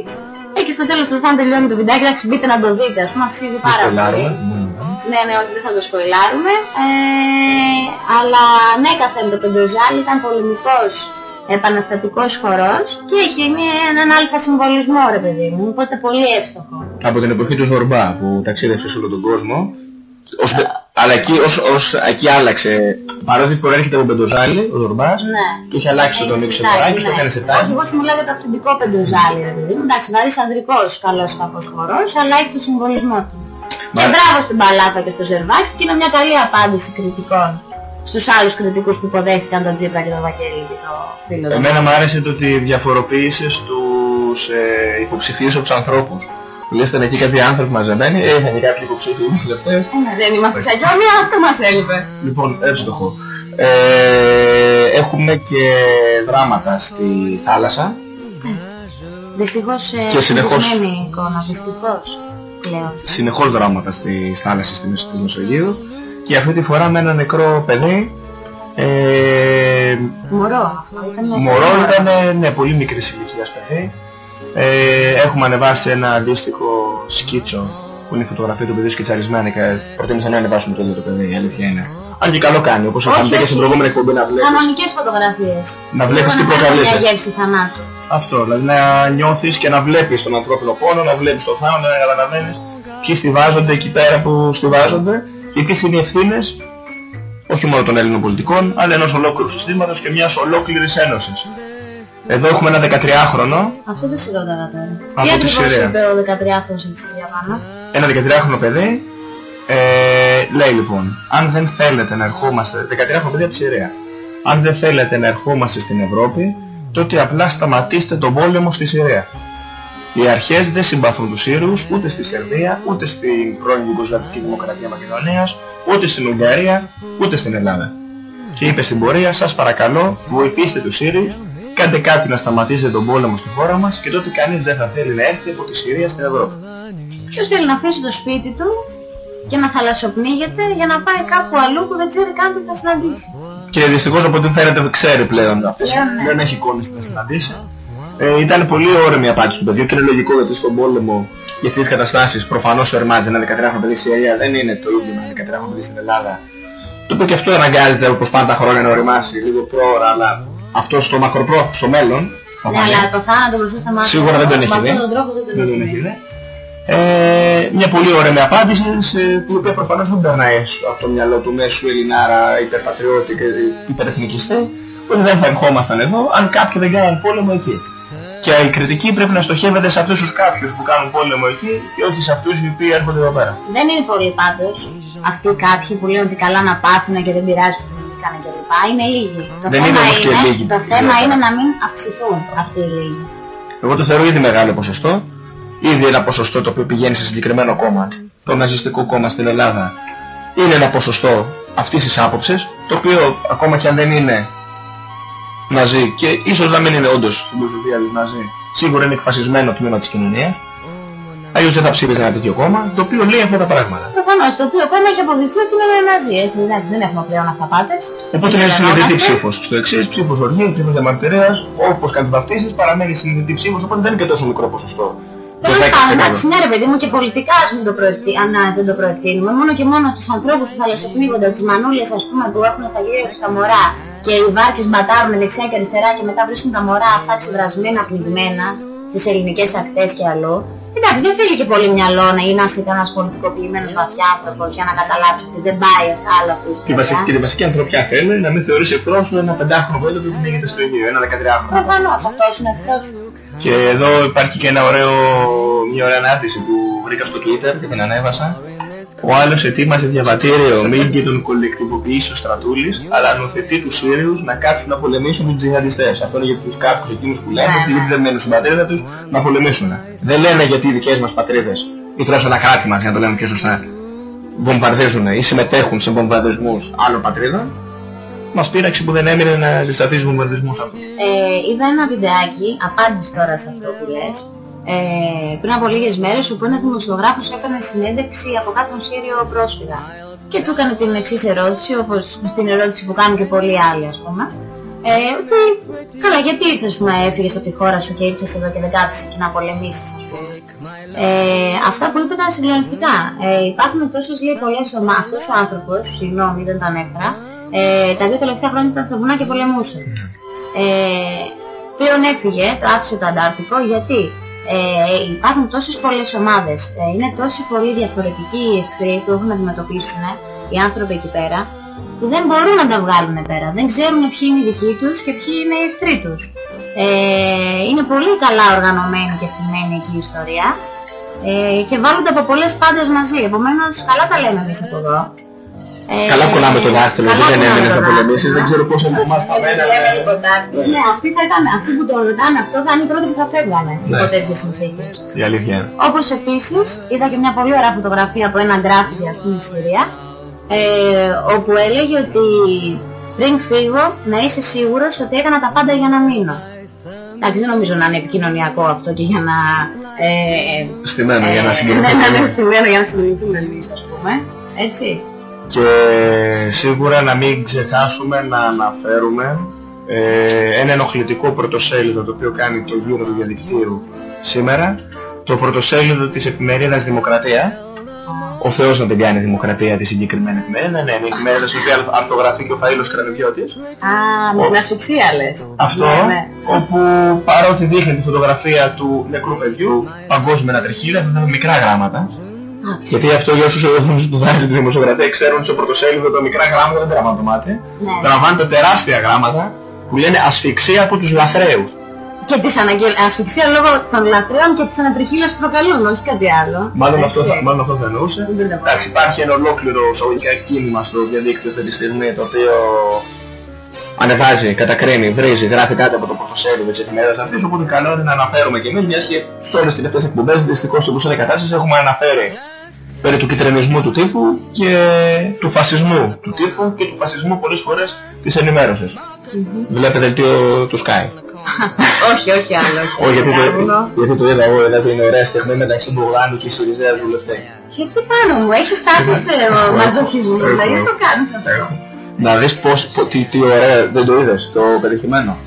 Ε, και στο τέλος του πάντων τελειώνει το βιντεάκι, εντάξει μπείτε να το δείτε, ας πούμε αξίζει πάρα πολύ. Σποιλάρουμε. Ναι, ναι, όχι δεν θα το σποιλάρουμε. Ε, αλλά ναι, καθένα το πεντοζάλι ήταν πολεμικός επαναστατικός χορός και έχει μια, έναν αλφα συμβολισμό ρε παιδί μου, οπότε πολύ εύστοχο. Από την εποχή του Ζορμπά που ταξίδευσε σε όλο τον κόσμο. Ως, αλλά εκεί, ως, ως, εκεί άλλαξε, παρότι προέρχεται από Μπεντοζάλη, ο Ζορμπάς, Ναι. του είχε αλλάξει τον Νίκο Σεβαράκη, το έκανε σε Όχι, τάξη. εγώ σου μιλάω για το αυθεντικό πεντοζάλι ρε παιδί μου. Εντάξει, βαρύς ανδρικός καλός κακός χορός, αλλά έχει το συμβολισμό του. Και μπράβο στην Παλάτα και στο Ζερβάκι και είναι μια καλή απάντηση κριτικών στους άλλους κριτικούς που υποδέχτηκαν τον Τζίπρα και τον Βαγγέλη και το φίλο του. Εμένα μου άρεσε το ότι διαφοροποίησες τους ε, υποψηφίους από τους ανθρώπους. Λες ήταν εκεί κάποιοι άνθρωποι μαζεμένοι, ε, είχαν και κάποιοι υποψήφιοι βουλευτές. Ε, ναι, δεν είμαστε σαν γιόμια, αυτό μας έλειπε. Λοιπόν, εύστοχο. Ε, έχουμε και δράματα στη θάλασσα. Δυστυχώς ε, Και συνεχώς- συνεχισμένη εικόνα, δυστυχώς πλέον. Συνεχώς δράματα στη θάλασσα στη Μεσο- της Μεσογείου. Και αυτή τη φορά με ένα νεκρό παιδί. Ε, Μωρό αυτό ήταν. Μωρό ήταν, ναι, πολύ μικρής ηλικίας παιδί. Ε, έχουμε ανεβάσει ένα αντίστοιχο σκίτσο που είναι η φωτογραφία του παιδιού σκιτσαρισμένα και προτίμησα να ανεβάσουμε το ίδιο το παιδί, η αλήθεια είναι. Αν και καλό κάνει, όπως Όχι, είχαμε πει και στην όχι. προηγούμενη εκπομπή να βλέπεις. Κανονικές φωτογραφίες. Να βλέπεις τι Μπορώ να προκαλείται. κάνω Μια γεύση θανάτου. Αυτό, δηλαδή να νιώθεις και να βλέπεις τον ανθρώπινο πόνο, να βλέπεις το θάνατο, να καταλαβαίνεις ποιοι στηβάζονται εκεί πέρα που στηβάζονται και ποιες είναι οι ευθύνες όχι μόνο των Έλληνων πολιτικών, αλλά ενός ολόκληρου συστήματος και μιας ολόκληρης ένωσης. Εδώ έχουμε ένα 13χρονο, Αυτό δεν σε ρωτάω τώρα. Από Τι τη ακριβώς Συρία. είπε ο 13χρονος στη Συρία πάνω. ένα 13χρονο παιδί, ε, λέει λοιπόν, αν δεν θέλετε να ερχόμαστε, 13χρονο παιδί από τη Συρία, αν δεν θέλετε να ερχόμαστε στην Ευρώπη, τότε απλά σταματήστε τον πόλεμο στη Συρία. Οι αρχές δεν συμπαθούν τους Σύρους ούτε στη Σερβία, ούτε στην πρώην Ιουγκοσλαβική Δημοκρατία Μακεδονίας, ούτε στην Ουγγαρία, ούτε στην Ελλάδα. Και είπε στην πορεία, σας παρακαλώ, βοηθήστε τους Σύριους, κάντε κάτι να σταματήσετε τον πόλεμο στη χώρα μας και τότε κανείς δεν θα θέλει να έρθει από τη Συρία στην Ευρώπη. Ποιος θέλει να αφήσει το σπίτι του; Και να θαλασσοπνίγεται για να πάει κάπου αλλού που δεν ξέρει καν τι θα συναντήσει. Και δυστυχώς από ό,τι φαίνεται ξέρει πλέον αυτές. Πλέον, ναι. Δεν έχει εικόνες να συναντήσει. Ε, ήταν πολύ όρεμη η απάντηση του παιδιού και είναι λογικό γιατί στον πόλεμο για αυτές τις καταστάσεις προφανώς ο Ερμάτζ ένα 13χρονο παιδί στη Συρία δεν είναι το ίδιο με ένα 13χρονο παιδί στην Ελλάδα. Το οποίο και αυτό αναγκάζεται όπως πάντα χρόνια να οριμάσει λίγο πρόωρα, αλλά αυτό στο μακροπρόθεσμο, στο μέλλον, θα Ναι, φανεί. αλλά το θάνατο μπροστά στα μάτια. Σίγουρα δεν τον έχει Με δει. αυτόν τον τρόπο δεν τον Δεν έχει τον δει. Έχει δει. Ε, μια πολύ ωραία απάντηση, σε, την οποία προφανώς δεν περνάει από το μυαλό του μέσου Ελληνάρα υπερπατριώτη και υπερεθνικιστή, ότι δεν θα ερχόμασταν εδώ αν κάποιοι δεν κάνουν πόλεμο εκεί. Και η κριτική πρέπει να στοχεύεται σε αυτούς τους κάποιους που κάνουν πόλεμο εκεί και όχι σε αυτούς οι οποίοι έρχονται εδώ πέρα. Δεν είναι πολλοί πάντως αυτοί κάποιοι που λένε ότι καλά να πάθουν και δεν πειράζει που βγήκανε κλπ. Είναι λίγοι. Το Δεν θέμα είναι όμως και λίγοι το που θέμα βγήκανε. είναι να μην αυξηθούν αυτοί οι λίγοι. Εγώ το θεωρώ ήδη μεγάλο ποσοστό. Ήδη ένα ποσοστό το οποίο πηγαίνει σε συγκεκριμένο κόμμα, το ναζιστικό κόμμα στην Ελλάδα, είναι ένα ποσοστό αυτής της άποψης, το οποίο ακόμα και αν δεν είναι ναζί και ίσως να μην είναι όντως στην προσωπία τους ναζί, σίγουρα είναι εκφασισμένο τμήμα της κοινωνίας, αλλιώς δεν θα ψήφιζε ένα τέτοιο κόμμα, το οποίο λέει αυτά τα πράγματα. Προφανώς το οποίο κόμμα έχει αποδειχθεί ότι είναι ναζί, έτσι εντάξει δεν έχουμε πλέον αυταπάτες. Οπότε είναι συνειδητή ψήφος. Στο εξής, ψήφος οργή, ψήφος διαμαρτυρίας, όπως και αν βαφτίσεις, παραμένει συνειδητή ψήφος, οπότε δεν είναι και τόσο μικρό ποσοστό. Το Τέλος 10%. πάντων, εντάξει, ναι ρε παιδί μου και πολιτικά ας μην το προεκτι... αν α, δεν το προεκτείνουμε. Μόνο και μόνο τους ανθρώπους που θαλασσοπνίγονται, τις μανούλες ας πούμε που έχουν στα γύρια τους τα μωρά και οι βάρκες μπατάρουν δεξιά και αριστερά και μετά βρίσκουν τα μωρά αυτά ξεβρασμένα, πνιγμένα στις ελληνικές ακτές και αλλού. Εντάξει, δεν θέλει και πολύ μυαλό να είναι ένας κανένας πολιτικοποιημένος βαθιά άνθρωπος για να καταλάβεις ότι δεν πάει άλλο αυτή η Τη βασική, ιστορία. και τη βασική ανθρωπιά θέλει να μην θεωρήσει εχθρός σου ένα πεντάχρονο παιδί που πνίγεται στο ίδιο, ένα 13χρονο. Προφανώς αυτός είναι εχθρός σου. Και εδώ υπάρχει και ένα ωραίο, μια ωραία ανάρτηση που βρήκα στο Twitter και την ανέβασα. Ο άλλος ετοίμαζε διαβατήριο μην και τον κολεκτιβοποιήσει ο στρατούλης, αλλά νομοθετεί τους Σύριους να κάτσουν να πολεμήσουν τους τζιχαντιστές. Αυτό είναι για τους κάποιους εκείνους που λένε ότι γιατί δεν μένουν στην πατρίδα τους να πολεμήσουν. Δεν λένε γιατί οι δικές μας πατρίδες, ή τουλάχιστον ένα κράτη μας, για να το λέμε πιο σωστά, βομβαρδίζουν ή συμμετέχουν σε βομβαρδισμούς άλλων πατρίδων. Μας πείραξε που δεν έμεινε να αντισταθείς στους βομβαρδισμούς αυτούς. Ε, είδα ένα βιντεάκι, απάντηση τώρα σε αυτό που λες, ε, πριν από λίγες μέρες όπου ένας δημοσιογράφος έκανε συνέντευξη από κάποιον Σύριο πρόσφυγα και του έκανε την εξής ερώτηση, όπως την ερώτηση που κάνουν και πολλοί άλλοι ας πούμε. Ε, ότι καλά γιατί ήρθες πούμε, έφυγες από τη χώρα σου και ήρθες εδώ και δεν κάθεσαι και να πολεμήσεις ας πούμε. Ε, αυτά που είπε ήταν συγκλονιστικά. Ε, υπάρχουν τόσες λέει πολλές ομάδες. Αυτός ο άνθρωπος, συγγνώμη δεν το ανέφερα, ε, τα δύο τελευταία χρόνια ήταν στα βουνά και πολεμούσε. Ε, πλέον έφυγε, το άφησε το Αντάρτικο γιατί ε, υπάρχουν τόσες πολλές ομάδες, ε, είναι τόσοι πολλοί διαφορετικοί οι εχθροί που έχουν να αντιμετωπίσουν ε, οι άνθρωποι εκεί πέρα που δεν μπορούν να τα βγάλουν πέρα. Δεν ξέρουν ποιοι είναι οι δικοί τους και ποιοι είναι οι εχθροί τους. Ε, είναι πολύ καλά οργανωμένη και στημένη εκεί η ιστορία ε, και βάλλονται από πολλές πάντες μαζί. Επομένως καλά τα λέμε εμείς από εδώ. Ε, Καλά κολλάμε το δάχτυλο, καλά γιατί δεν κολλάμε έμεινες το να πολεμήσεις, δάχτυλο. δεν ξέρω πόσο από εμάς θα Δεν μένανε. λέμε τίποτα. Ναι, αυτοί θα ήταν, αυτοί που το ρωτάνε αυτό θα είναι οι πρώτοι που θα φεύγανε Ναι. υπό τέτοιες συνθήκες. Η αλήθεια είναι. Όπως επίσης είδα και μια πολύ ωραία φωτογραφία από ένα γκράφιτι ας πούμε στη Συρία ε, όπου έλεγε ότι πριν φύγω να είσαι σίγουρος ότι έκανα τα πάντα για να μείνω. Εντάξει, δεν νομίζω να είναι επικοινωνιακό αυτό και για να... Ε, ε, Στημένο για να ε, συγκεντρωθούμε. Ναι, να είναι στημένο για να συγκεντρωθούμε εμείς ας πούμε. Έτσι. Και σίγουρα να μην ξεχάσουμε να αναφέρουμε ε, ένα ενοχλητικό πρωτοσέλιδο το οποίο κάνει το γύρο του διαδικτύου σήμερα. Το πρωτοσέλιδο της εφημερίδας Δημοκρατία. Ο Θεός να την κάνει Δημοκρατία τη συγκεκριμένη εφημερίδα. Ναι, είναι η εφημερίδα στην οποία αρθογραφεί και ο Φαΐλος Κρανιδιώτης. Α, με την ασφυξία λες. Αυτό, Ναι, ναι. όπου παρότι δείχνει τη φωτογραφία του νεκρού παιδιού, παγκόσμια ανατριχίλα, αυτά είναι μικρά γράμματα. Γιατί αυτό για όσους έχουν σπουδάσει τη δημοσιογραφία ξέρουν στο πρωτοσέλιδο τα μικρά γράμματα δεν τραβάνε το μάτι. Ναι. Τραβάνε τα τεράστια γράμματα που λένε ασφυξία από τους λαθρέους. Και της αναγγελ... ασφυξία λόγω των λαθρέων και της ανατριχίλας προκαλούν, όχι κάτι άλλο. Μάλλον αυτό, Έτσι. θα, μάλλον αυτό θα εννοούσε. Εντάξει, υπάρχει ένα ολόκληρο εισαγωγικά κίνημα στο διαδίκτυο αυτή τη στιγμή το οποίο ανεβάζει, κατακρίνει, βρίζει, γράφει κάτι από το πρωτοσέλιδο της εφημερίδας αυτής, οπότε καλό είναι να αναφέρουμε κι εμείς, μιας και σε όλες τις τελευταίες εκπομπές, δυστυχώς όπως είναι η κατάσταση, έχουμε αναφέρει περί του κυτρινισμού του τύπου και του φασισμού του τύπου και του φασισμού πολλές φορές της ενημέρωσης. Βλέπετε δελτίο του Sky. όχι, όχι άλλο. Όχι, Όχι, γιατί, Μπράβο. το, γιατί το είδα εγώ, είδα την ωραία στιγμή μεταξύ Μπογλάνου και Σιριζέας βουλευτές. Και τι πάνω μου, έχεις τάση σε Έχω, μαζοχισμό, έχω. δηλαδή δεν το κάνεις αυτό. Να δεις πώς, πο- τι, τι ωραία, δεν το είδες, το πετυχημένο.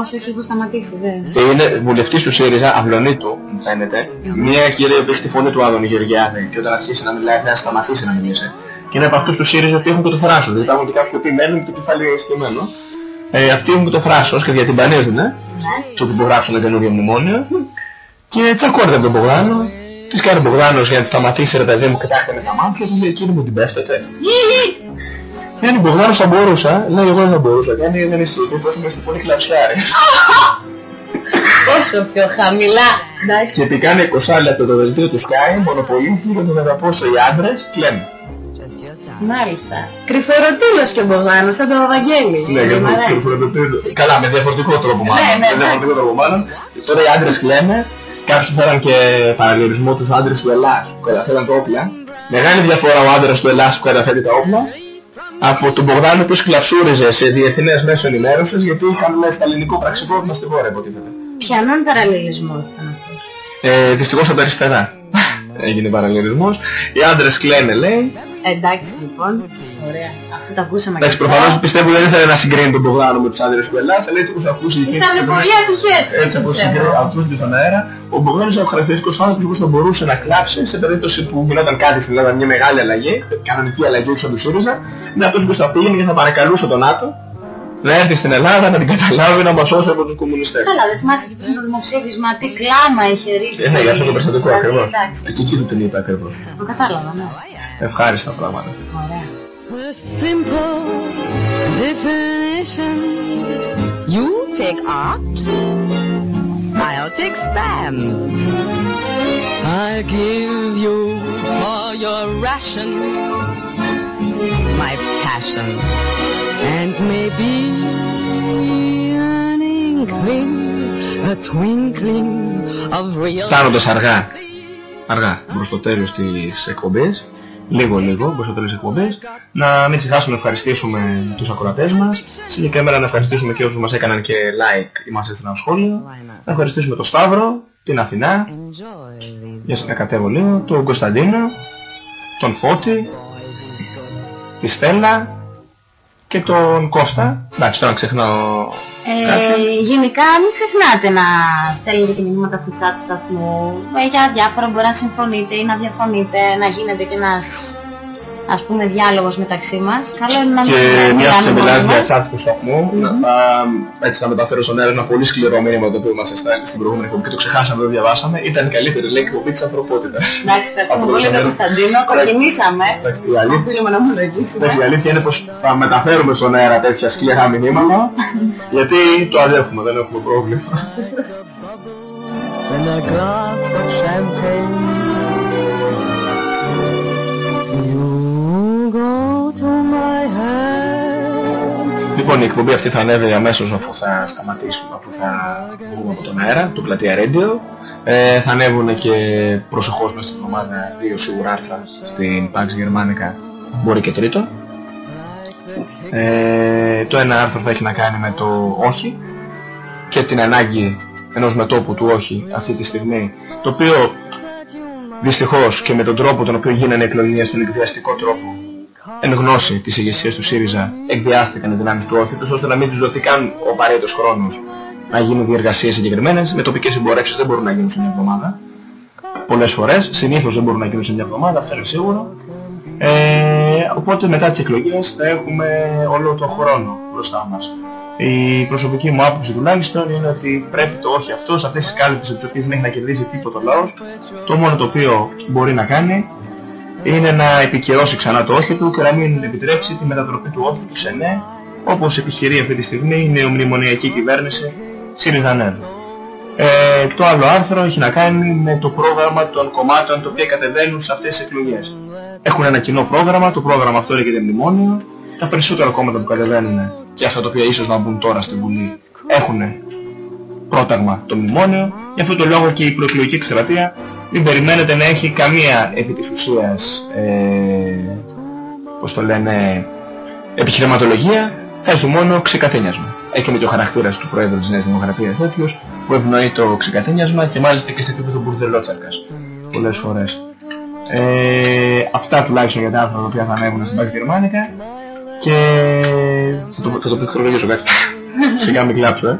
Όχι, όχι, έχω σταματήσει, δεν. Και είναι βουλευτής του ΣΥΡΙΖΑ, αυλονίτου, μου φαίνεται. Μια κυρία που έχει τη φωνή του Άδωνη Γεωργιάδη και όταν αρχίσει να μιλάει θα σταματήσει να μιλήσει. Και είναι από αυτούς τους ΣΥΡΙΖΑ που έχουν και το θράσος, δηλαδή υπάρχουν και κάποιοι που μένουν και το κεφάλι σκεμμένο. Ε, αυτοί έχουν και το θράσος και διατυμπανίζουν, ε, το ότι υπογράψουν το καινούργιο μνημόνιο. Και τσακώνεται από τον Μπογδάνο. Της κάνει ο Μπογδάνος για να τη σταματήσει ρε παιδί μου και τάχτε με στα μάτια του λέει κύριε μου την πέφτετε. Και αν ο Μπογδάνος θα μπορούσα, λέει εγώ δεν θα μπορούσα. Και αν δεν είσαι ο τύπος μου είστε πολύ κλαψιάρι. Όσο πιο χαμηλά, εντάξει. Και τι κάνει 20 λεπτό το δελτίο του Sky, μονοπολίζει για το κατά πόσο οι άντρες κλαίνουν. Μάλιστα. Κρυφερωτήλος και ο Μπογδάνος, σαν το Βαγγέλη. Ναι, για Μ' αρέσει. το Καλά, με διαφορετικό τρόπο μάλλον. Ναι, ναι, Με διαφορετικό τρόπο μάλλον. Τώρα οι άντρες κλαίνε, κάποιοι θέλαν και παραλληλισμό τους άντρες του Ελλάς που καταφέραν τα όπλα. Μεγάλη διαφορά ο άντρας του Ελλάς που καταφέρει τα όπλα από τον Μπογδάνο που κλαψούριζε σε διεθνές μέσο ενημέρωσης γιατί είχαν μέσα στα ελληνικό πραξικόπημα στη χώρα υποτίθεται. Ποιανόν παραλληλισμός ήταν αυτός. Ε, δυστυχώς από τα αριστερά έγινε παραλληλισμός. Οι άντρες κλαίνε λέει. Εντάξει λοιπόν, ωραία. Αφού τα ακούσαμε Εντάξει, και προφανώς αυτά. πιστεύω δεν ήθελε να συγκρίνει τον Μπογδάνο με τους άντρες του Ελλάς, αλλά έτσι όπως ακούστηκε. Ήταν πολύ ατυχές. Έτσι όπως πιστεύω. συγκρίνει- ακούστηκε στον αέρα, ο Μπογδάνος είναι ο χαρακτηριστικός άνθρωπος που θα μπορούσε να κλάψει σε περίπτωση που γινόταν κάτι στην Ελλάδα, μια μεγάλη αλλαγή, κανονική αλλαγή έξω από του ΣΥΡΙΖΑ, είναι αυτός που θα πήγαινε και θα παρακαλούσε τον ΝΑΤΟ να έρθει στην Ελλάδα να την καταλάβει να μας σώσει από τους κομμουνιστές. Καλά, δεν θυμάσαι και πριν το δημοψήφισμα, τι κλάμα είχε ρίξει. Ε, ναι, για αυτό το περιστατικό Δηλαδή, ακριβώς. εντάξει, Εκεί εκεί του την είπε ακριβώς. Το κατάλαβα, ναι. Ευχάριστα πράγματα. Ωραία. A simple definition. You take art, I'll take spam. I'll give you for your ration my passion and maybe an inkling, a twinkling of real. Φτάνοντας αργά, αργά προς το τέλος της εκπομπής, λίγο λίγο προς το τέλος της εκπομπής, να μην ξεχάσουμε να ευχαριστήσουμε τους ακροατές μας, συγκεκριμένα να ευχαριστήσουμε και όσους μας έκαναν και like ή μας έστειλαν σχόλιο, να ευχαριστήσουμε τον Σταύρο, την Αθηνά, για να κατέβω λίγο, τον Κωνσταντίνο, τον Φώτη, τη Στέλλα και τον Κώστα. Εντάξει, τώρα ξεχνάω Ε, γενικά μην ξεχνάτε να στέλνετε και μηνύματα στο chat του σταθμού ε, για διάφορα μπορεί να συμφωνείτε ή να διαφωνείτε, να γίνεται και ένας ας πούμε διάλογος μεταξύ μας. Καλό είναι να μην Και μια μιλάμε και μόνοι μιλάς για μας. chat του σταθμού, να, θα, έτσι θα μεταφέρω στον αέρα ένα πολύ σκληρό μήνυμα το οποίο μας εστάλει στην προηγούμενη εκπομπή και το ξεχάσαμε, δεν διαβάσαμε. Ήταν η καλύτερη λέει εκπομπή της ανθρωπότητας. Εντάξει, ευχαριστούμε Από πολύ τον τον αέρα. Κωνσταντίνο, κοκκινήσαμε. Η αλήθεια, Οφείλουμε να ομολογήσουμε. εντάξει, η αλήθεια είναι πως θα μεταφέρουμε στον αέρα τέτοια σκληρά μηνύματα γιατί το αδέχουμε, δεν έχουμε πρόβλημα. in a glass of champagne. Λοιπόν, η εκπομπή αυτή θα ανέβει αμέσως αφού θα σταματήσουμε, αφού θα βγούμε από τον αέρα, το πλατεία Radio. Ε, θα ανέβουν και προσεχώς μέσα στην εβδομάδα δύο σίγουρα άρθρα στην Pax Germanica, μπορεί και τρίτο. Ε, το ένα άρθρο θα έχει να κάνει με το όχι και την ανάγκη ενός μετόπου του όχι αυτή τη στιγμή, το οποίο δυστυχώς και με τον τρόπο τον οποίο γίνανε εκλογές, τον εκβιαστικό τρόπο, εν γνώση της ηγεσίας του ΣΥΡΙΖΑ εκβιάστηκαν οι δυνάμεις του όχι τους ώστε να μην τους δοθεί καν ο απαραίτητος χρόνος να γίνουν διεργασίες συγκεκριμένες με τοπικές συμπορεύσεις δεν μπορούν να γίνουν σε μια εβδομάδα. Πολλές φορές, συνήθως δεν μπορούν να γίνουν σε μια εβδομάδα, αυτό είναι σίγουρο. Ε, οπότε μετά τις εκλογές θα έχουμε όλο τον χρόνο μπροστά μας. Η προσωπική μου άποψη τουλάχιστον είναι ότι πρέπει το όχι αυτό σε αυτές τις κάλυπτες τις οποίες δεν έχει να κερδίσει τίποτα ο λαός το μόνο το οποίο μπορεί να κάνει είναι να επικαιρώσει ξανά το όχι του και να μην επιτρέψει τη μετατροπή του όχι του σε ναι, όπως επιχειρεί αυτή τη στιγμή η νεομνημονιακή κυβέρνηση ΣΥΡΙΖΑ ΝΕΛ. Ε, το άλλο άρθρο έχει να κάνει με το πρόγραμμα των κομμάτων τα οποία κατεβαίνουν σε αυτές τις εκλογές. Έχουν ένα κοινό πρόγραμμα, το πρόγραμμα αυτό λέγεται μνημόνιο. Τα περισσότερα κόμματα που κατεβαίνουν και αυτά τα οποία ίσως να μπουν τώρα στην Βουλή έχουν πρόταγμα το μνημόνιο. Γι' αυτό το λόγο και η προεκλογική εκστρατεία μην περιμένετε να έχει καμία επί της ουσίας, ε, πώς το λένε, επιχειρηματολογία, θα έχει μόνο ξεκατένιασμα. Έχει και το χαρακτήρας του Πρόεδρου της Νέας Δημοκρατίας τέτοιος που ευνοεί το ξεκατένιασμα και μάλιστα και σε επίπεδο μπουρδελότσαρκας πολλές φορές. Ε, αυτά τουλάχιστον για τα άρθρα τα οποία θα ανέβουν στην Πάξη Γερμανικά και θα το, θα το πληκτρολογήσω κάτσε. Σιγά μην κλάψω, ε.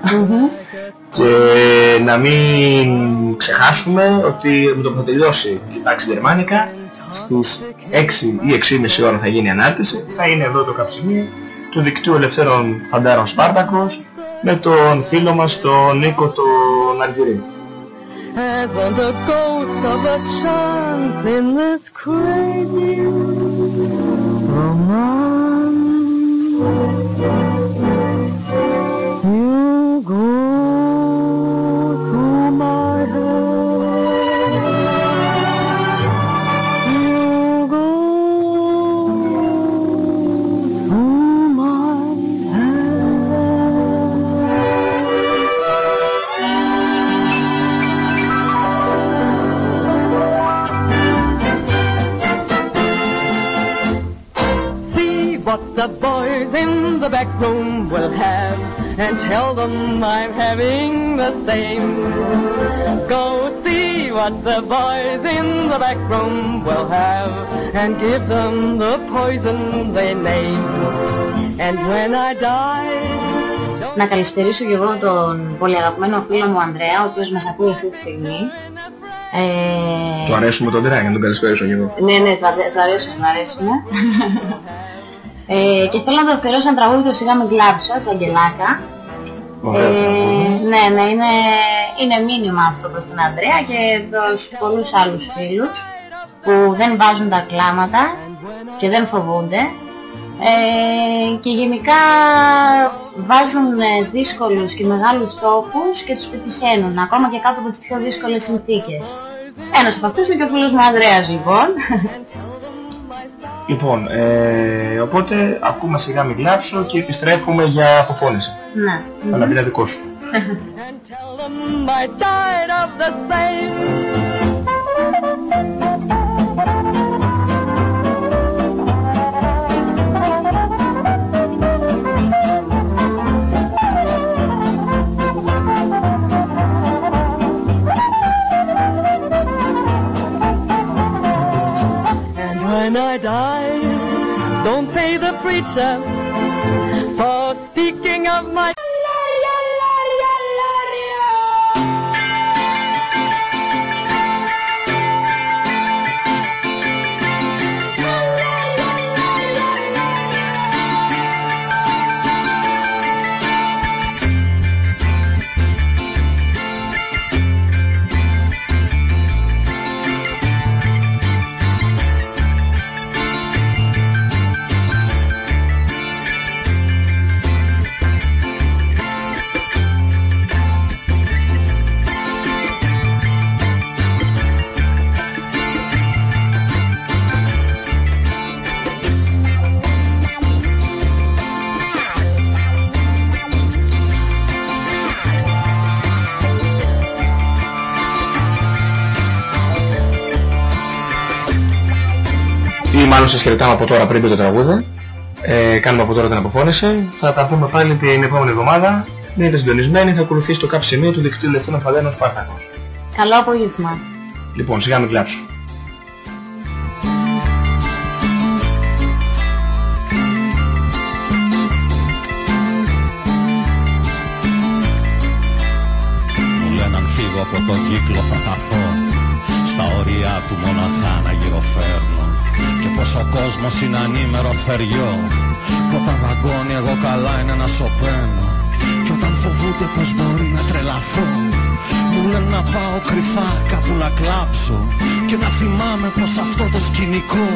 Και να μην ξεχάσουμε ότι με το που θα τελειώσει η τάξη Γερμανικά στις 6 ή 6.30 ώρα θα γίνει η ανάρτηση, θα είναι εδώ το καψιμί του δικτύου ελευθέρων φαντάρων Σπάρτακος με τον φίλο μας τον Νίκο τον Αργυρή. Hasn't a ghost of a chance in this crazy romance. In the back room will have and tell them I'm having the same. Go see what the boys in the back room will have and give them the poison they name. And when I die, Να καλησπερίσω και εγώ τον πολύ αγαπημένο φίλο μου Ανδρέα, ο οποίος μας ακούει αυτή τη στιγμή. Ε, Το αρέσουμε τον Τερά για να τον καλησπέρισω και εγώ. Ναι, ναι, του αρέ- του αρέσουμε, του αρέσουμε. ε, και θέλω να το αφιερώσω ένα τραγούδι του Σιγά με κλάψω, του Αγγελάκα. Ωραίο τραγούδι. ναι, ναι, είναι, είναι μήνυμα αυτό προς τον Ανδρέα και προς πολλούς άλλους φίλους που δεν βάζουν τα κλάματα και δεν φοβούνται ε, και γενικά βάζουν ε, δύσκολους και μεγάλους στόχους και τους πετυχαίνουν ακόμα και κάτω από τις πιο δύσκολες συνθήκες. Ένας από αυτούς είναι και ο φίλος μου ο Ανδρέας λοιπόν. Λοιπόν, ε, οπότε ακούμε σιγά μην κλάψω και επιστρέφουμε για αποφώνηση. ναι. Αλλά είναι δικό σου. I die. Don't pay the preacher for speaking of my... μάλλον σας χαιρετάμε από τώρα πριν το τραγούδι. Ε, κάνουμε από τώρα την αποφώνηση. Θα τα πούμε πάλι την επόμενη εβδομάδα. Μείνετε συντονισμένοι, θα ακολουθήσει το κάποιο σημείο του δικτύου Λευθέρων Φαντένων Σπάρτακος. Καλό απόγευμα. Λοιπόν, σιγά μην κλάψω. Κόσμος είναι ανήμερο θεριό. Κι όταν βαγκώνει εγώ καλά είναι να σωπαίνω Κι όταν φοβούνται πως μπορεί να τρελαθώ Μου λένε να πάω κρυφά κάπου να κλάψω. Και να θυμάμαι πως αυτό το σκηνικό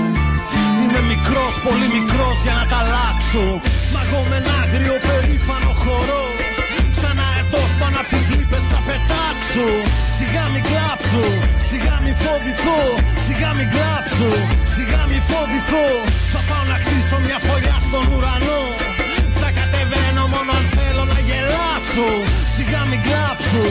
Είμαι μικρός, πολύ μικρός για να τα αλλάξω. Μα εγώ με ένα άγριο περήφανο χορό Σαν αετός πάνω απ' τις λύπες θα πετάξω. Σιγά μην κλάψω, σιγά μην φοβηθώ Σιγά μην κλάψω, σιγά μην φοβηθώ. Θα πάω να χτίσω μια φωλιά στον ουρανό. Θα κατεβαίνω μόνο αν θέλω να γελάσω Σιγά μην κλάψω,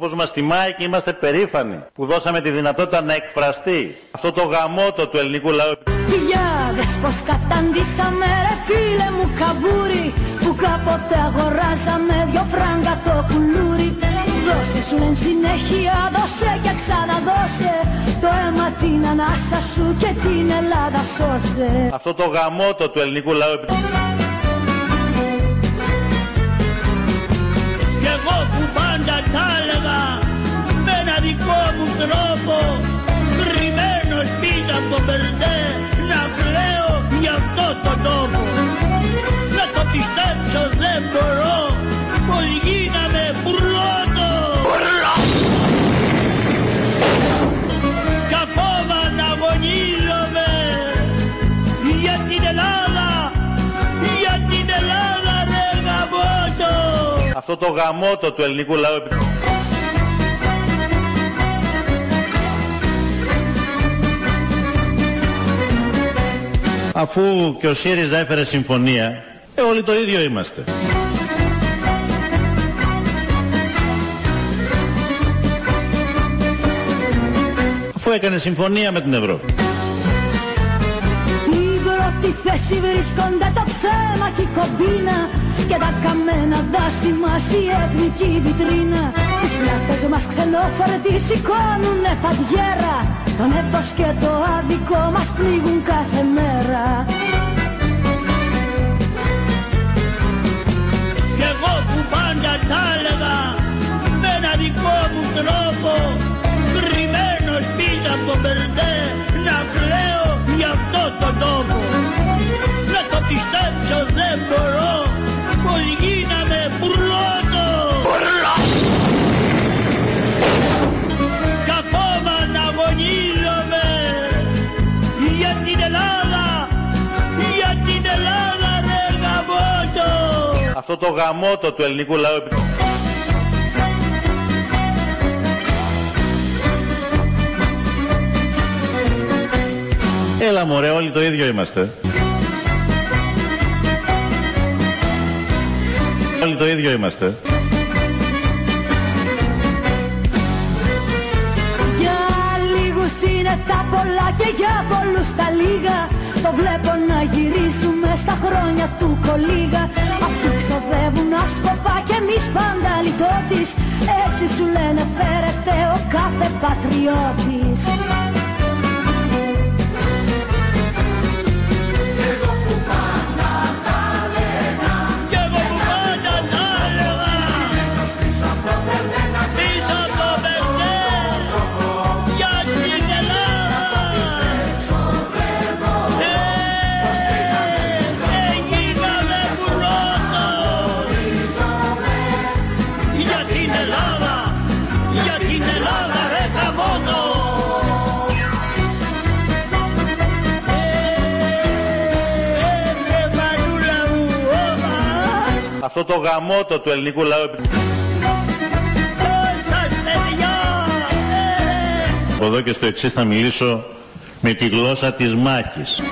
όπως μας τιμάει και είμαστε περήφανοι που δώσαμε τη δυνατότητα να εκφραστεί αυτό το γαμότο του ελληνικού λαού. Πηγιάδες πως καταντήσαμε ρε φίλε μου καμπούρι Που κάποτε αγοράζαμε δυο φράγκα το κουλούρι Δώσε σου εν συνέχεια δώσε και ξαναδώσε Το αίμα την ανάσα σου και την Ελλάδα σώσε Αυτό το γαμότο του ελληνικού λαού. Κι εγώ δικό μου τρόπο. Κρυμμένος πίσω από το μπερδέ να κλαίω για αυτό το τόπο. Να το πιστέψω δεν μπορώ. Πως γίναμε πρώτο Κι ακόμα να αγωνίζομαι για την Ελλάδα για την Ελλάδα ρε γαμότο Αυτό το γαμότο του ελληνικού λαού. Αφού και ο ΣΥΡΙΖΑ έφερε συμφωνία, ε, όλοι το ίδιο είμαστε. Αφού έκανε συμφωνία με την Ευρώπη. Στην πρώτη θέση βρίσκονται το ψέμα και η κομπίνα Και τα καμένα δάση μας η εθνική βιτρίνα Τις πλάτες μας ξενόφερτοι σηκώνουνε παντιέρα Τον εύθος και το άδικο μας πνίγουν κάθε μέρα. Κι εγώ που πάντα τα έλεγα με ένα δικό μου τρόπο κρυμμένος πίσω από το μπερδέ να κλαίω Αυτό το γαμότο του ελληνικού λαού. Έλα μωρέ, όλοι το ίδιο είμαστε. Όλοι το ίδιο είμαστε. Για λίγους είναι τα πολλά και για πολλούς τα λίγα Το βλέπω να γυρίζουμε στα χρόνια του κολίγα Αυτοί ξοδεύουν άσκοπα και εμείς πάντα λιτότης. Έτσι σου λένε φέρεται ο κάθε πατριώτης Αυτό το γαμότο του ελληνικού λαού. Από εδώ και στο εξής θα μιλήσω με τη γλώσσα της μάχης.